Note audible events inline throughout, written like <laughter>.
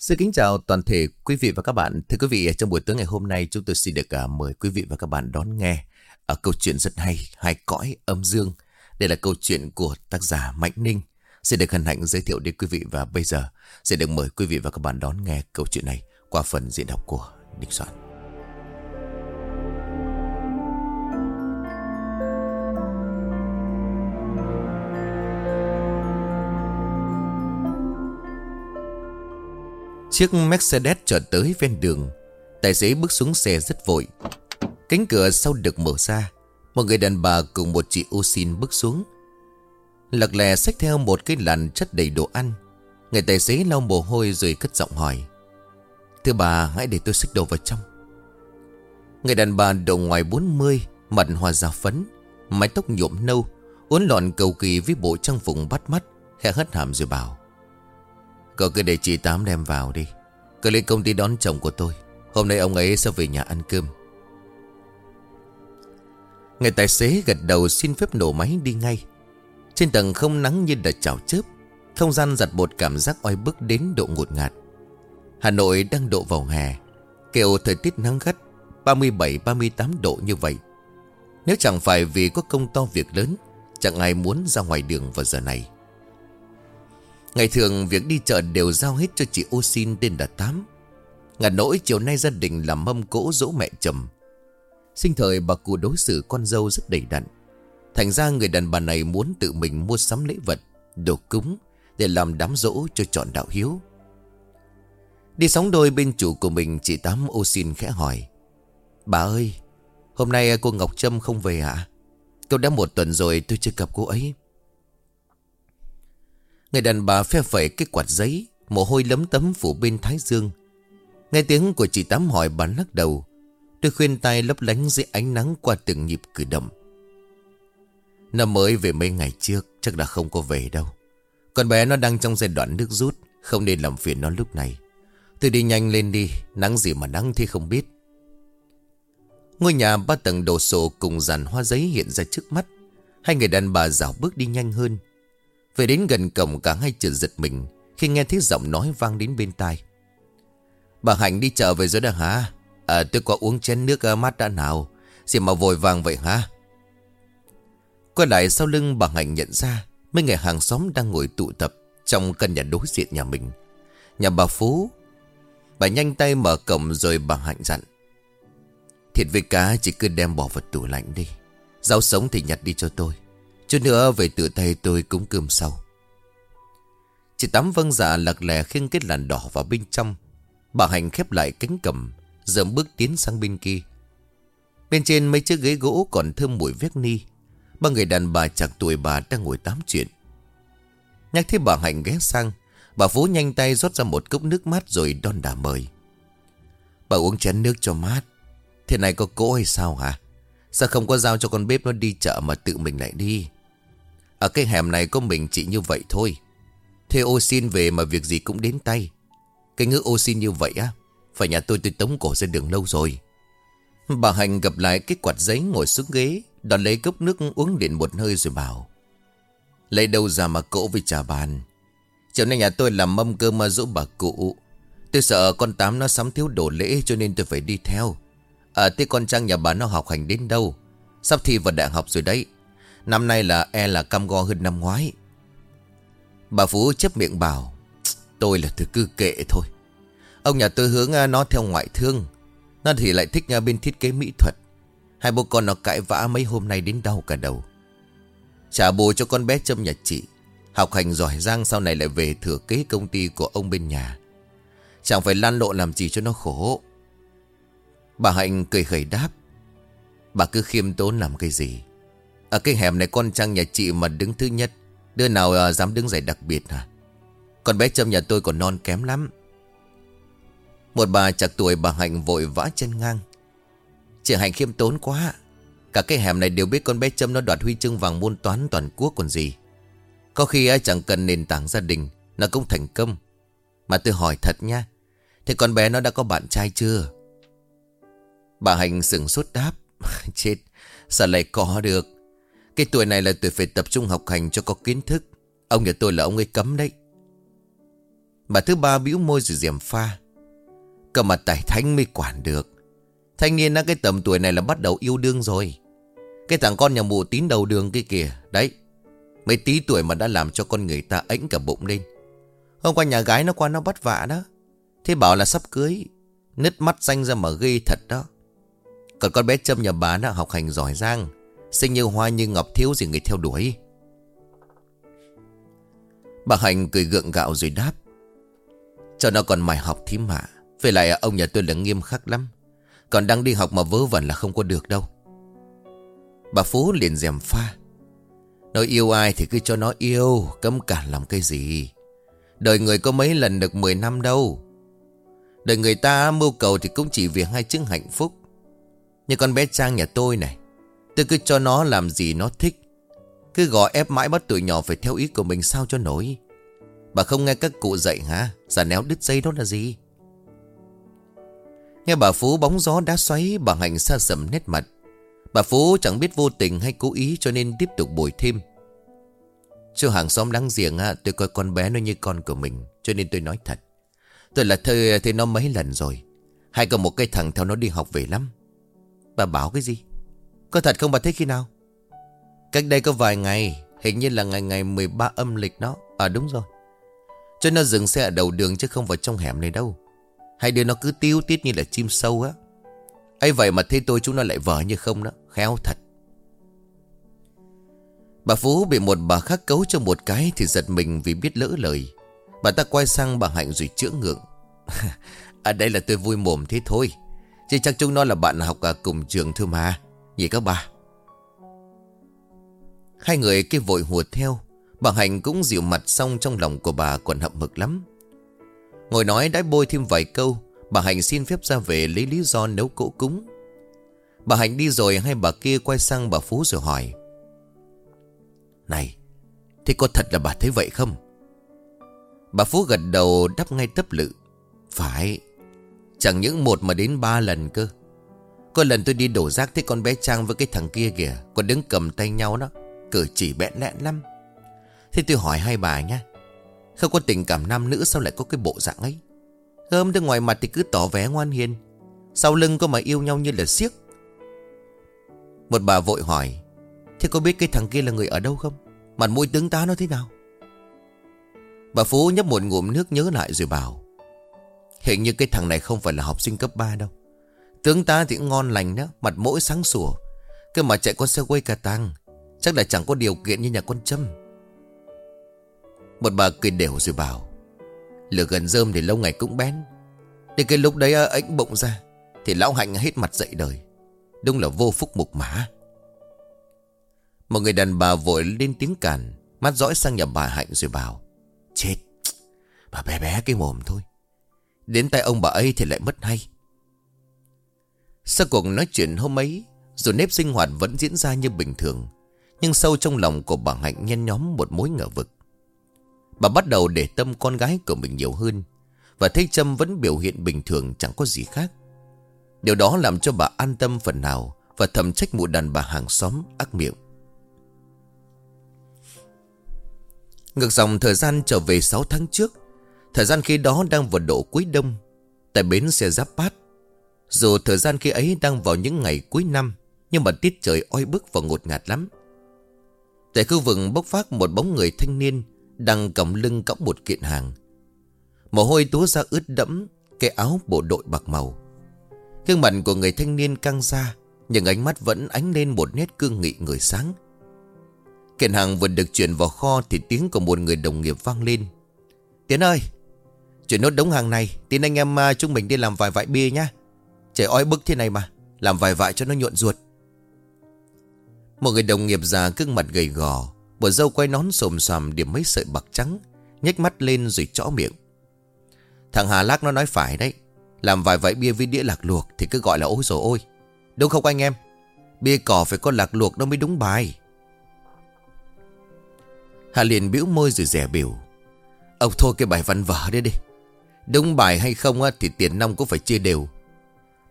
Xin kính chào toàn thể quý vị và các bạn. Thưa quý vị, trong buổi tối ngày hôm nay chúng tôi xin được à, mời quý vị và các bạn đón nghe ở câu chuyện rất hay, hai cõi âm dương. Đây là câu chuyện của tác giả Mạnh Ninh. Xin được hân hạnh giới thiệu đến quý vị và bây giờ sẽ được mời quý vị và các bạn đón nghe câu chuyện này qua phần diễn đọc của Ninh Soạn. Chiếc Mercedes chở tới ven đường. Tài xế bước xuống xe rất vội. Cánh cửa sau được mở ra. Một người đàn bà cùng một chị ô xin bước xuống. Lật lè xách theo một cái làn chất đầy đồ ăn. Người tài xế lau mồ hôi rồi cất giọng hỏi. Thưa bà, hãy để tôi xách đồ vào trong. Người đàn bà độ ngoài 40 Mặt hoa già phấn, Mái tóc nhuộm nâu, Uốn lọn cầu kỳ với bộ trang phục bắt mắt, Khẽ hất hàm rồi bảo. Cậu cứ để chị Tám đem vào đi. Cứ lên công ty đón chồng của tôi. Hôm nay ông ấy sẽ về nhà ăn cơm. Người tài xế gật đầu xin phép nổ máy đi ngay. Trên tầng không nắng như đợt chảo chớp, Không gian giặt bột cảm giác oi bức đến độ ngột ngạt. Hà Nội đang độ vào hè kiểu thời tiết nắng gắt 37-38 độ như vậy. Nếu chẳng phải vì có công to việc lớn, Chẳng ai muốn ra ngoài đường vào giờ này. Ngày thường việc đi chợ đều giao hết cho chị ô xin tên là Tám. Ngặt nỗi chiều nay gia đình làm mâm cỗ dỗ mẹ chồng. Sinh thời bà cụ đối xử con dâu rất đầy đặn. Thành ra người đàn bà này muốn tự mình mua sắm lễ vật, Đồ cúng Để làm đám dỗ cho chọn đạo hiếu. Đi sóng đôi bên chủ của mình, Chị Tám ô xin khẽ hỏi, Bà ơi, Hôm nay cô Ngọc Trâm không về hả? Cô đã một tuần rồi, tôi chưa gặp cô ấy. Người đàn bà phe phẩy cái quạt giấy, Mồ hôi lấm tấm phủ bên thái dương. Nghe tiếng của chị Tám hỏi, bà lắc đầu. Tôi khuyên tay lấp lánh dưới ánh nắng qua từng nhịp cử động. Nó mới về mấy ngày trước, Chắc là không có về đâu. Con bé nó đang trong giai đoạn nước rút, Không nên làm phiền nó lúc này. Tôi đi nhanh lên đi, Nắng gì mà nắng thì không biết. Ngôi nhà ba tầng đồ sộ cùng dàn hoa giấy hiện ra trước mắt. Hai người đàn bà dạo bước đi nhanh hơn về đến gần cổng cả hai chợt giật mình Khi nghe thấy giọng nói vang đến bên tai. Bà Hạnh đi chợ về rồi đó hả? À tôi có uống chén nước à, mát đã nào. Gì mà vội vàng vậy hả? Quay lại sau lưng, bà Hạnh nhận ra Mấy người hàng xóm đang ngồi tụ tập Trong căn nhà đối diện nhà mình. Nhà bà Phú. Bà nhanh tay mở cổng rồi bà Hạnh dặn. Thịt với cá chỉ cứ đem bỏ vào tủ lạnh đi. Rau sống thì nhặt đi cho tôi. Chút nữa về tự tay tôi cúng cơm sau. Chị Tám vâng dạ lật lè khiêng cái làn đỏ vào bên trong. Bà Hành khép lại cánh cầm, Dậm bước tiến sang bên kia. Bên trên mấy chiếc ghế gỗ còn thơm mùi vét ni. Ba người đàn bà chạc tuổi bà đang ngồi tám chuyện. Nhắc thấy bà Hạnh ghé sang, Bà Phú nhanh tay rót ra một cốc nước mát rồi đon đà mời. Bà uống chén nước cho mát. Thế này có cỗ hay sao hả? Sao không có giao cho con bếp nó đi chợ mà tự mình lại đi? Ở cái hẻm này có mình chị như vậy thôi. Thế ô xin về mà việc gì cũng đến tay. Cái ngữ ô xin như vậy á, Phải nhà tôi tôi tống cổ ra đường lâu rồi. Bà Hành gặp lại cái quạt giấy ngồi xuống ghế Đón lấy cốc nước uống điện một hơi rồi bảo, Lấy đâu ra mà cỗ với trà bàn? Chiều nay nhà tôi làm mâm cơm mà dỗ bà cụ. Tôi sợ con Tám nó sắm thiếu đồ lễ cho nên tôi phải đi theo. À thế con Trang nhà bà nó học hành đến đâu? Sắp thi vào đại học rồi đấy. Năm nay là e là cam go hơn năm ngoái. Bà Phú chấp miệng bảo, Tôi là thứ cư kệ thôi. Ông nhà tôi hướng à, nó theo ngoại thương. Nó thì lại thích à, bên thiết kế mỹ thuật. Hai bố con nó cãi vã mấy hôm nay đến đau cả đầu. Trả bù cho con bé châm nhà chị. Học hành giỏi giang sau này lại về thừa kế công ty của ông bên nhà. Chẳng phải lan lộ làm gì cho nó khổ. Bà Hạnh cười khẩy đáp, Bà cứ khiêm tốn làm cái gì? Ở cái hẻm này con Trang nhà chị mà đứng thứ nhất. Đứa nào à, dám đứng giải đặc biệt hả? Con bé Trâm nhà tôi còn non kém lắm. Một bà chặt tuổi bà Hạnh vội vã chân ngang. Chị Hạnh khiêm tốn quá. Cả cái hẻm này đều biết con bé Trâm nó đoạt huy chương vàng môn toán toàn quốc còn gì. Có khi ai chẳng cần nền tảng gia đình Nó cũng thành công. Mà tôi hỏi thật nha Thế con bé nó đã có bạn trai chưa? Bà Hạnh sửng sốt đáp <laughs> Chết Sao lại có được? Cái tuổi này là tuổi phải tập trung học hành cho có kiến thức. Ông nhà tôi là ông ấy cấm đấy. Bà thứ ba bĩu môi rồi diềm pha. Cầm mặt tài thanh mới quản được. Thanh niên đã cái tầm tuổi này là bắt đầu yêu đương rồi. Cái thằng con nhà mụ tín đầu đường kia kìa. Đấy, Mấy tí tuổi mà đã làm cho con người ta ếnh cả bụng lên. Hôm qua nhà gái nó qua nó bắt vạ đó. Thế bảo là sắp cưới. Nứt mắt xanh ra mà ghê thật đó. Còn con bé Trâm nhà bà nó học hành giỏi giang xinh như hoa như ngọc thiếu gì người theo đuổi. Bà Hạnh cười gượng gạo rồi đáp. Cho nó còn mải học thím mà Về lại ông nhà tôi là nghiêm khắc lắm. Còn đang đi học mà vớ vẩn là không có được đâu. Bà Phú liền dèm pha. Nói yêu ai thì cứ cho nó yêu, Cấm cản làm cái gì. Đời người có mấy lần được 10 năm đâu. Đời người ta mưu cầu thì cũng chỉ vì hai chữ hạnh phúc. Như con bé Trang nhà tôi này Tôi cứ cho nó làm gì nó thích. Cứ gò ép mãi bắt tụi nhỏ phải theo ý của mình sao cho nổi. Bà không nghe các cụ dạy hả? Giả néo đứt dây đó là gì? Nghe bà Phú bóng gió đá xoáy, Bà Hạnh xa sầm nét mặt. Bà Phú chẳng biết vô tình hay cố ý Cho nên tiếp tục bồi thêm. Chú hàng xóm láng giềng á, Tôi coi con bé nó như con của mình, Cho nên tôi nói thật. Tôi là thơ thì nó mấy lần rồi. Hay còn một cái thằng theo nó đi học về lắm. Bà bảo cái gì? Có thật không bà thấy khi nào? Cách đây có vài ngày, Hình như là ngày ngày 13 âm lịch đó. À đúng rồi. Cho nó dừng xe ở đầu đường chứ không vào trong hẻm này đâu. Hai đứa nó cứ tiêu tiết như là chim sâu á. Ấy vậy mà thấy tôi chúng nó lại vờ như không đó. Khéo thật. Bà Phú bị một bà khác cấu cho một cái Thì giật mình vì biết lỡ lời. Bà ta quay sang bà Hạnh rồi chữa ngượng. <laughs> À đây là tôi vui mồm thế thôi. Chứ chắc chúng nó là bạn học à, cùng trường thôi mà Nhỉ các bà. Hai người kia vội hùa theo, Bà Hạnh cũng dịu mặt xong trong lòng của bà còn hậm hực lắm. Ngồi nói đãi bôi thêm vài câu, Bà Hạnh xin phép ra về lấy lý do nấu cỗ cúng. Bà Hạnh đi rồi hai bà kia quay sang bà Phú rồi hỏi. Này, Thế có thật là bà thấy vậy không? Bà Phú gật đầu đắp ngay tấp lự. Phải, Chẳng những một mà đến ba lần cơ. Có lần tôi đi đổ rác thấy con bé Trang với cái thằng kia kìa, Còn đứng cầm tay nhau đó, Cử chỉ bẽn lẽn lắm. Thế tôi hỏi hai bà nha Không có tình cảm nam nữ sao lại có cái bộ dạng ấy? Gơm từ ngoài mặt thì cứ tỏ vẻ ngoan hiền, Sau lưng có mà yêu nhau như là siếc. Một bà vội hỏi, Thế có biết cái thằng kia là người ở đâu không? Mặt mũi tướng tá nó thế nào? Bà Phú nhấp một ngụm nước nhớ lại rồi bảo, Hình như cái thằng này không phải là học sinh cấp 3 đâu. Tướng ta thì ngon lành đó, Mặt mũi sáng sủa. Cơ mà chạy con xe quay cà tăng Chắc là chẳng có điều kiện như nhà con châm. Một bà cười đều rồi bảo, Lửa gần rơm thì lâu ngày cũng bén. Đến cái lúc đấy ánh bụng ra, Thì lão hạnh hết mặt dậy đời. Đúng là vô phúc mục mã. Một người đàn bà vội lên tiếng cản Mắt dõi sang nhà bà hạnh rồi bảo, Chết, Bà bé bé cái mồm thôi. Đến tay ông bà ấy thì lại mất hay. Sau cuộc nói chuyện hôm ấy, Dù nếp sinh hoạt vẫn diễn ra như bình thường, Nhưng sâu trong lòng của bà Hạnh nhen nhóm một mối ngờ vực. Bà bắt đầu để tâm con gái của mình nhiều hơn, Và thấy Trâm vẫn biểu hiện bình thường chẳng có gì khác. Điều đó làm cho bà an tâm phần nào Và thầm trách mụ đàn bà hàng xóm ác miệng. Ngược dòng thời gian trở về 6 tháng trước, Thời gian khi đó đang vào độ cuối đông, Tại bến xe giáp bát dù thời gian khi ấy đang vào những ngày cuối năm, Nhưng mà tiết trời oi bức và ngột ngạt lắm. Tại khu vực bốc phát một bóng người thanh niên Đang cầm lưng cõng một kiện hàng. Mồ hôi túa ra ướt đẫm Cái áo bộ đội bạc màu. Gương mặt của người thanh niên căng ra, Nhưng ánh mắt vẫn ánh lên một nét cương nghị người sáng. Kiện hàng vừa được chuyển vào kho Thì tiếng của một người đồng nghiệp vang lên. Tiến ơi, Chuyển nốt đống hàng này, Tin anh em à, chúng mình đi làm vài vại bia nhá. Trời oi bức thế này mà Làm vài vại cho nó nhuận ruột. Một người đồng nghiệp già cưng mặt gầy gò Bờ dâu quay nón xồm xoàm điểm mấy sợi bạc trắng nhếch mắt lên rồi chõ miệng. Thằng Hà Lác nó nói phải đấy Làm vài vại bia với đĩa lạc luộc Thì cứ gọi là ôi rồi ôi Đúng không anh em? Bia cỏ phải có lạc luộc nó mới đúng bài. Hà liền bĩu môi rồi rẻ biểu. Ông thôi cái bài văn vở đấy đi Đúng bài hay không á, thì tiền nong cũng phải chia đều.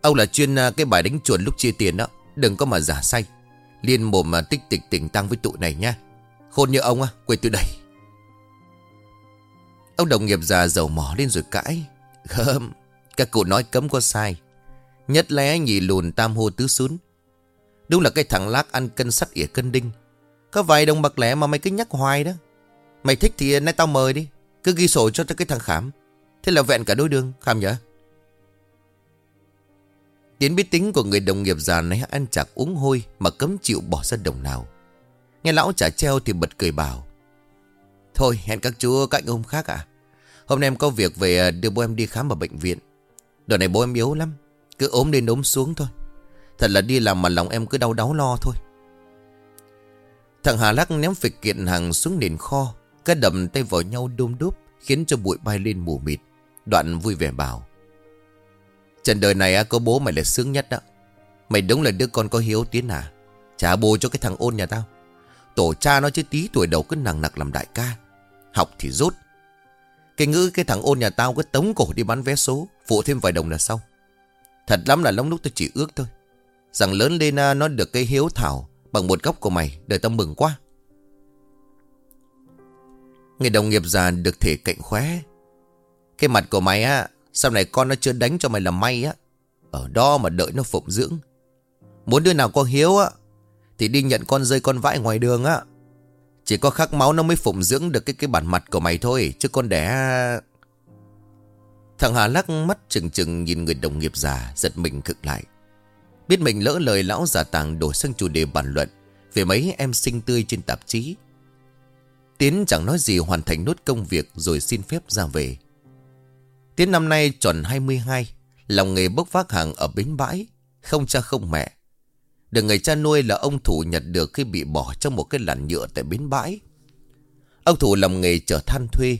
Ông là chuyên à, cái bài đánh chuồn lúc chia tiền đó. Đừng có mà giả say. Liên mồm mà tích tịch tỉnh tăng với tụi này nha. Khôn như ông á, quên tôi đây Ông đồng nghiệp già dầu mỏ lên rồi cãi. Gơm Các cụ nói cấm có sai. Nhất lẽ nhì lùn tam hô tứ xún. Đúng là cái thằng lác ăn cân sắt ỉa cân đinh. Có vài đồng bạc lẻ mà mày cứ nhắc hoài đó. Mày thích thì nay tao mời đi. Cứ ghi sổ cho cái thằng Khám. Thế là vẹn cả đôi đường Khám nhở? Tiến biết tính của người đồng nghiệp già này ăn chạc uống hôi Mà cấm chịu bỏ ra đồng nào. Nghe lão trả treo thì bật cười bảo, Thôi, hẹn các chú cạnh hôm khác à Hôm nay em có việc về à, đưa bố em đi khám ở bệnh viện. Đợt này bố em yếu lắm, Cứ ốm lên ốm xuống thôi. Thật là đi làm mà lòng em cứ đau đáu lo thôi. Thằng Hà Lắc ném phịch kiện hàng xuống nền kho, Các đầm tay vào nhau đôm đúp Khiến cho bụi bay lên mù mịt. Đoạn vui vẻ bảo Trần đời này có bố mày là sướng nhất đó. Mày đúng là đứa con có hiếu tiến à. Trả bố cho cái thằng ôn nhà tao. Tổ cha nó chứ tí tuổi đầu cứ nặng nặc làm đại ca. Học thì rốt Cái ngữ cái thằng ôn nhà tao cứ tống cổ đi bán vé số, Phụ thêm vài đồng là xong. Thật lắm là lắm lúc tôi chỉ ước thôi. Rằng lớn lên à, nó được cái hiếu thảo Bằng một góc của mày, Đời tao mừng quá. Người đồng nghiệp già được thể cạnh khóe. Cái mặt của mày á sau này con nó chưa đánh cho mày làm may á. Ở đó mà đợi nó phụng dưỡng. Muốn đứa nào có hiếu á, Thì đi nhận con rơi con vãi ngoài đường á. Chỉ có khắc máu nó mới phụng dưỡng được cái cái bản mặt của mày thôi, Chứ con đẻ. Thằng Hà lắc mắt chừng chừng nhìn người đồng nghiệp già, Giật mình cực lại. Biết mình lỡ lời lão giả tàng đổi sang chủ đề bàn luận Về mấy em sinh tươi trên tạp chí. Tiến chẳng nói gì hoàn thành nốt công việc Rồi xin phép ra về. Tiến năm nay tròn 22 Lòng nghề bốc vác hàng ở bến bãi, Không cha không mẹ. Được người cha nuôi là ông Thủ nhặt được Khi bị bỏ trong một cái làn nhựa tại bến bãi. Ông Thủ làm nghề chở than thuê,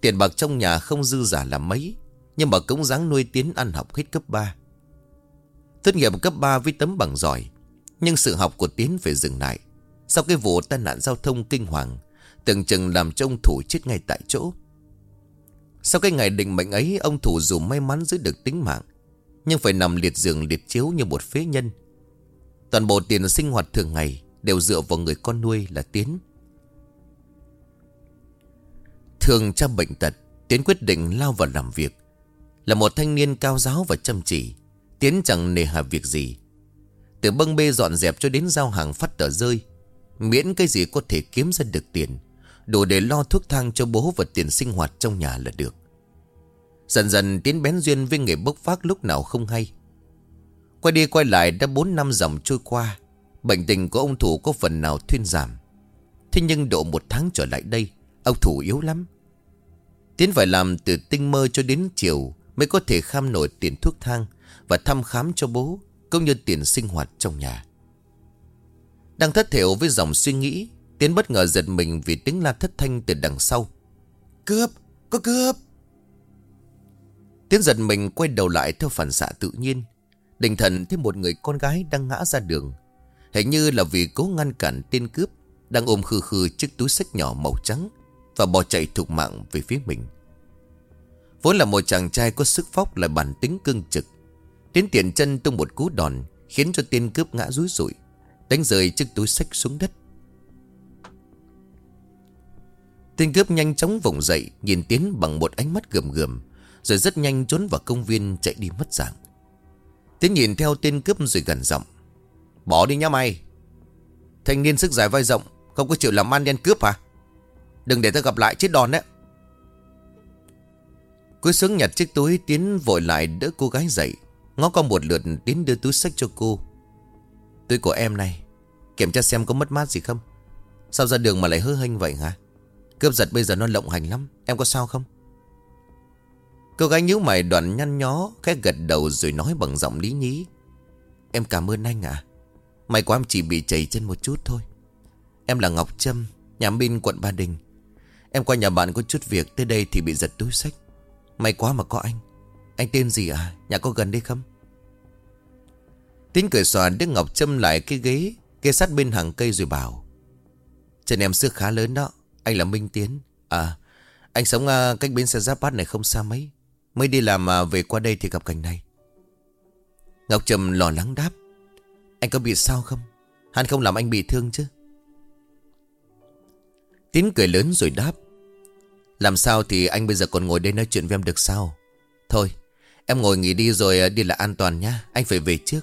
Tiền bạc trong nhà không dư giả là mấy, Nhưng mà cũng dáng nuôi Tiến ăn học hết cấp 3 Tốt nghiệp cấp 3 với tấm bằng giỏi, Nhưng sự học của Tiến phải dừng lại. Sau cái vụ tai nạn giao thông kinh hoàng, Tưởng chừng làm cho ông Thủ chết ngay tại chỗ. Sau cái ngày định mệnh ấy, Ông Thủ dù may mắn giữ được tính mạng, Nhưng phải nằm liệt giường liệt chiếu như một phế nhân. Toàn bộ tiền sinh hoạt thường ngày Đều dựa vào người con nuôi là Tiến. Thường cha bệnh tật, Tiến quyết định lao vào làm việc. Là một thanh niên cao giáo và chăm chỉ, Tiến chẳng nề hà việc gì. Từ bâng bê dọn dẹp cho đến giao hàng phát tờ rơi, Miễn cái gì có thể kiếm ra được tiền. Đủ để lo thuốc thang cho bố và tiền sinh hoạt trong nhà là được. Dần dần Tiến bén duyên với nghề bốc phát lúc nào không hay. Quay đi quay lại đã 4 năm dòng trôi qua, Bệnh tình của ông Thủ có phần nào thuyên giảm. Thế nhưng độ một tháng trở lại đây, Ông Thủ yếu lắm. Tiến phải làm từ tinh mơ cho đến chiều Mới có thể kham nổi tiền thuốc thang và thăm khám cho bố, Cũng như tiền sinh hoạt trong nhà. Đang thất thểu với dòng suy nghĩ Tiến bất ngờ giật mình vì tiếng la thất thanh từ đằng sau. Cướp! Có cướp! Tiến giật mình quay đầu lại theo phản xạ tự nhiên. Định thần thấy một người con gái đang ngã ra đường. Hình như là vì cố ngăn cản tên cướp, Đang ôm khư khư chiếc túi sách nhỏ màu trắng Và bỏ chạy thục mạng về phía mình. Vốn là một chàng trai có sức phóc lại bản tính cương trực. Tiến tiện chân tung một cú đòn Khiến cho tên cướp ngã rúi rụi, Đánh rơi chiếc túi sách xuống đất. Tên cướp nhanh chóng vùng dậy, Nhìn Tiến bằng một ánh mắt gườm gườm, Rồi rất nhanh trốn vào công viên chạy đi mất dạng. Tiến nhìn theo tên cướp rồi gần giọng, Bỏ đi nhá mày. Thanh niên sức dài vai rộng, Không có chịu làm ăn đen cướp hả? Đừng để ta gặp lại chết đòn đấy. Cuối sướng nhặt chiếc túi, Tiến vội lại đỡ cô gái dậy. Ngó con một lượt, Tiến đưa túi sách cho cô. Túi của em này, Kiểm tra xem có mất mát gì không? Sao ra đường mà lại hư hênh vậy hả? Cướp giật bây giờ nó lộng hành lắm. Em có sao không? Cô gái nhíu mày đoạn nhăn nhó, Khẽ gật đầu rồi nói bằng giọng lý nhí. Em cảm ơn anh ạ. May quá em chỉ bị chảy chân một chút thôi. Em là Ngọc Trâm, Nhà Minh, quận Ba Đình. Em qua nhà bạn có chút việc, Tới đây thì bị giật túi sách. May quá mà có anh. Anh tên gì à? Nhà có gần đây không? Tính cười xòa Đức Ngọc trâm lại cái ghế, Kê sát bên hàng cây rồi bảo. Chân em xưa khá lớn đó. Anh là Minh Tiến. À anh sống uh, cách bến xe giáp bát này không xa mấy. Mới đi làm mà về qua đây thì gặp cảnh này. Ngọc Trầm lo lắng đáp. Anh có bị sao không? Hắn không làm anh bị thương chứ? Tiến cười lớn rồi đáp. Làm sao thì anh bây giờ còn ngồi đây nói chuyện với em được sao? Thôi Em ngồi nghỉ đi rồi à, đi là an toàn nhá. Anh phải về trước.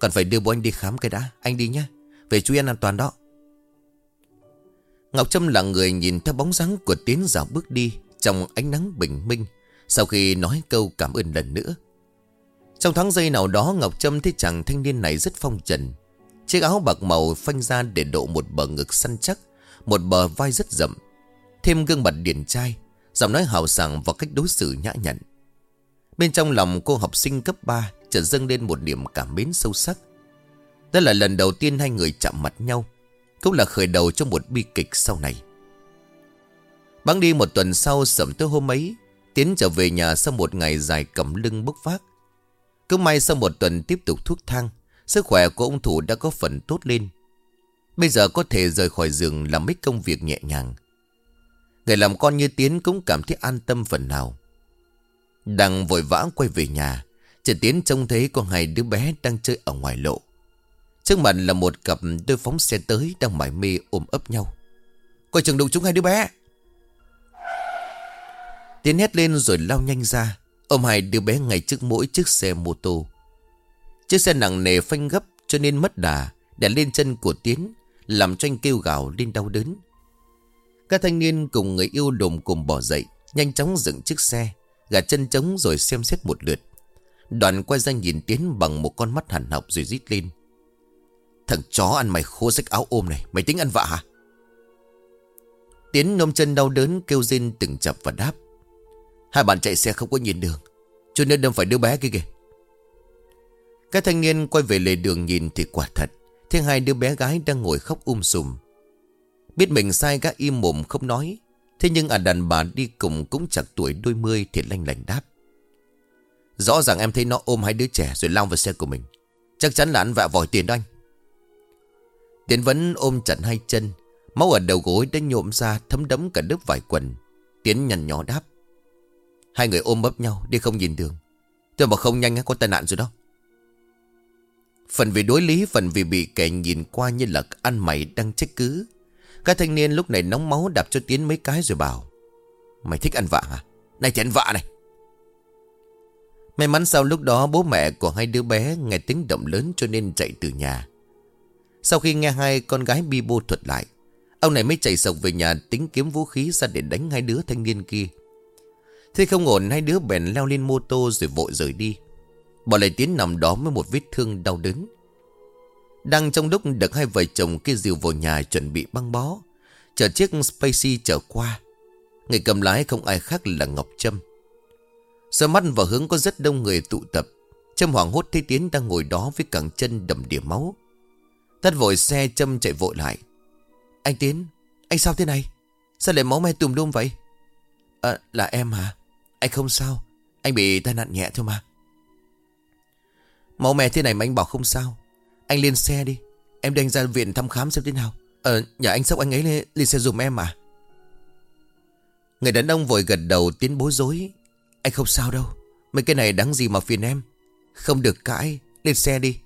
Còn phải đưa bố anh đi khám cái đã. Anh đi nhá. Về chú yên an toàn đó. Ngọc Trâm là người nhìn theo bóng dáng của Tiến dạo bước đi Trong ánh nắng bình minh, Sau khi nói câu cảm ơn lần nữa. Trong tháng giây nào đó, Ngọc Trâm thấy chàng thanh niên này rất phong trần. Chiếc áo bạc màu phanh ra để độ một bờ ngực săn chắc, Một bờ vai rất rậm, Thêm gương mặt điển trai, Giọng nói hào sảng và cách đối xử nhã nhặn. Bên trong lòng cô học sinh cấp 3 Chợt dâng lên một điểm cảm mến sâu sắc. Đó là lần đầu tiên hai người chạm mặt nhau. Cũng là khởi đầu cho một bi kịch sau này. Bắn đi một tuần sau sẩm tới hôm ấy, Tiến trở về nhà sau một ngày dài cầm lưng bốc vác. Cứ may sau một tuần tiếp tục thuốc thang, Sức khỏe của ông Thủ đã có phần tốt lên. Bây giờ có thể rời khỏi giường làm mấy công việc nhẹ nhàng. Người làm con như Tiến cũng cảm thấy an tâm phần nào. Đang vội vã quay về nhà Trần Tiến trông thấy có hai đứa bé đang chơi ở ngoài lộ. Trước mặt là một cặp đôi phóng xe tới đang mải mê ôm ấp nhau. Coi chừng đụng chúng hai đứa bé. Tiến hét lên rồi lao nhanh ra, Ôm hai đứa bé ngay trước mỗi chiếc xe mô tô. Chiếc xe nặng nề phanh gấp cho nên mất đà, Đè lên chân của Tiến, Làm cho anh kêu gào lên đau đớn. Các thanh niên cùng người yêu đồm cùng bỏ dậy, Nhanh chóng dựng chiếc xe, gạt chân trống rồi xem xét một lượt. Đoàn quay ra nhìn Tiến bằng một con mắt hẳn học rồi rít lên. Thằng chó ăn mày khô rách áo ôm này, Mày tính ăn vạ hả? Tiến nôm chân đau đớn kêu rên từng chập và đáp. Hai bạn chạy xe không có nhìn đường, Cho nên đâm phải đứa bé kia kìa. Các thanh niên quay về lề đường nhìn thì quả thật, Thấy hai đứa bé gái đang ngồi khóc um sùm. Biết mình sai gã im mồm không nói, Thế nhưng à đàn bà đi cùng cũng chặt tuổi đôi mươi thì lanh lành đáp. Rõ ràng em thấy nó ôm hai đứa trẻ rồi lao vào xe của mình. Chắc chắn là ăn vạ vòi tiền đó anh. Tiến vẫn ôm chặt hai chân, Máu ở đầu gối đã nhộm ra thấm đẫm cả đứt vải quần. Tiến nhằn nhỏ đáp. Hai người ôm ấp nhau đi không nhìn đường. Tôi mà không nhanh có tai nạn rồi đó. Phần vì đối lý, Phần vì bị kẻ nhìn qua như là ăn mày đang trách cứ. Các thanh niên lúc này nóng máu đạp cho Tiến mấy cái rồi bảo, Mày thích ăn vạ hả? Này thì ăn vạ này. May mắn sau lúc đó bố mẹ của hai đứa bé nghe tiếng động lớn cho nên chạy từ nhà. Sau khi nghe hai con gái bi bô thuật lại, ông này mới chạy sộc về nhà tính kiếm vũ khí ra để đánh hai đứa thanh niên kia. Thế không ổn hai đứa bèn leo lên mô tô rồi vội rời đi. Bỏ lại tiến nằm đó với một vết thương đau đớn. Đang trong lúc được hai vợ chồng kia dìu vào nhà chuẩn bị băng bó. Chờ chiếc Spacey trở qua. Người cầm lái không ai khác là Ngọc Trâm. Sơ mắt vào hướng có rất đông người tụ tập Trâm hoảng hốt thấy Tiến đang ngồi đó với cẳng chân đầm đìa máu Thất vội xe châm chạy vội lại. Anh Tiến Anh sao thế này? Sao lại máu me tùm lum vậy? À là em hả? Anh không sao. Anh bị tai nạn nhẹ thôi mà. Máu me thế này mà anh bảo không sao. Anh lên xe đi. Em đem ra viện thăm khám xem thế nào. Ờ nhà anh sốc anh ấy lên, lên xe dùm em mà. Người đàn ông vội gật đầu tiến bối rối. Anh không sao đâu. Mấy cái này đáng gì mà phiền em. Không được cãi. Lên xe đi.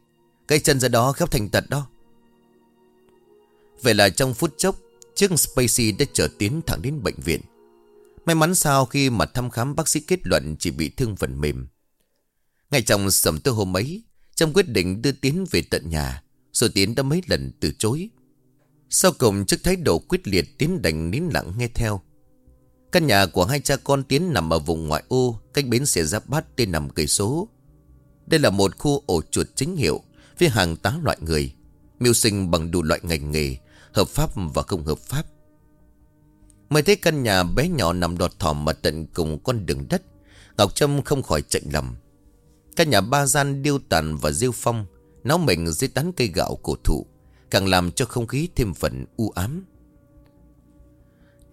Cái chân ra đó khép thành tật đó. Vậy là trong phút chốc Chiếc Spacey đã trở tiến thẳng đến bệnh viện. May mắn sao khi mà thăm khám bác sĩ kết luận chỉ bị thương phần mềm. Ngay trong sầm tư hôm ấy Trong quyết định đưa Tiến về tận nhà Rồi Tiến đã mấy lần từ chối. Sau cùng trước thái độ quyết liệt Tiến đành nín lặng nghe theo. Căn nhà của hai cha con Tiến nằm ở vùng ngoại ô, cách bến xe giáp bát tên nằm cây số. Đây là một khu ổ chuột chính hiệu, với hàng tá loại người, mưu sinh bằng đủ loại ngành nghề, hợp pháp và không hợp pháp. Mới thấy căn nhà bé nhỏ nằm đọt thỏm mà tận cùng con đường đất, Ngọc Trâm không khỏi chạy lầm. Căn nhà ba gian điêu tàn và rêu phong, náo mình dưới tán cây gạo cổ thụ, càng làm cho không khí thêm phần u ám.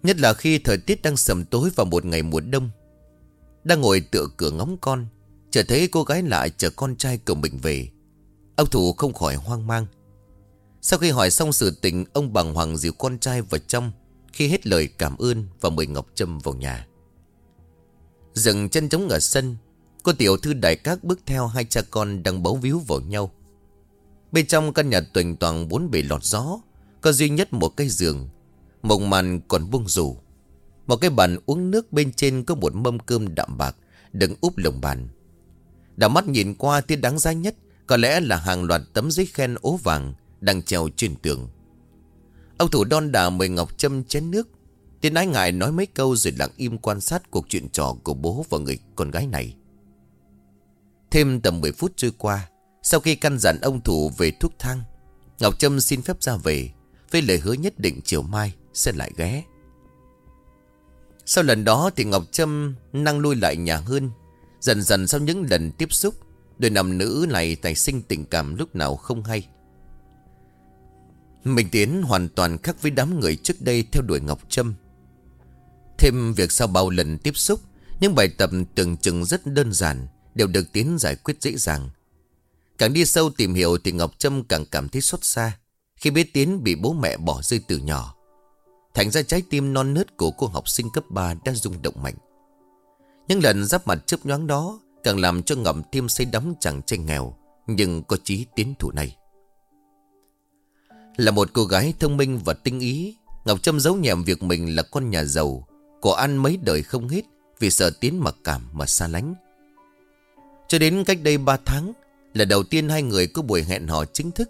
Nhất là khi thời tiết đang sầm tối vào một ngày mùa đông Đang ngồi tựa cửa ngóng con chợt thấy cô gái lại chờ con trai của mình về Ông Thủ không khỏi hoang mang sau khi hỏi xong sự tình, Ông bằng hoàng dìu con trai vào trong, Khi hết lời cảm ơn Và mời Ngọc Trâm vào nhà. Dừng chân trống ở sân, Cô tiểu thư đại các bước theo Hai cha con đang bấu víu vào nhau. Bên trong căn nhà tuỳnh toàn bốn bề lọt gió, Có duy nhất một cây giường Mộng màn còn buông rủ Một cái bàn uống nước bên trên có một mâm cơm đạm bạc đựng úp lồng bàn. Đã mắt nhìn qua tiếng đáng giá nhất Có lẽ là hàng loạt tấm giấy khen ố vàng đang treo trên tường Ông thủ đon đà mời Ngọc Trâm chén nước Tiến ái ngại nói mấy câu rồi lặng im quan sát cuộc chuyện trò của bố và người con gái này. Thêm tầm 10 phút trôi qua, sau khi căn dặn ông thủ về thuốc thang, Ngọc Trâm xin phép ra về, với lời hứa nhất định chiều mai sẽ lại ghé. Sau lần đó thì Ngọc Trâm năng lui lại nhà hơn, dần dần sau những lần tiếp xúc, đôi nam nữ này tài sinh tình cảm lúc nào không hay. Mình Tiến hoàn toàn khác với đám người trước đây theo đuổi Ngọc Trâm. Thêm việc sau bao lần tiếp xúc, Những bài tập tưởng chừng rất đơn giản, Đều được Tiến giải quyết dễ dàng. Càng đi sâu tìm hiểu Thì Ngọc Trâm càng cảm thấy xót xa Khi biết Tiến bị bố mẹ bỏ rơi từ nhỏ. Thành ra trái tim non nớt của cô học sinh cấp 3 đã rung động mạnh. Những lần giáp mặt chớp nhoáng đó Càng làm cho Ngọc thêm say đắm chẳng tranh nghèo, Nhưng có chí tiến thủ này. Là một cô gái thông minh và tinh ý. Ngọc Trâm giấu nhẹm việc mình là con nhà giàu Cổ ăn mấy đời không hết Vì sợ tiến mặc cảm mà xa lánh. Cho đến cách đây 3 tháng, Là đầu tiên hai người có buổi hẹn hò chính thức.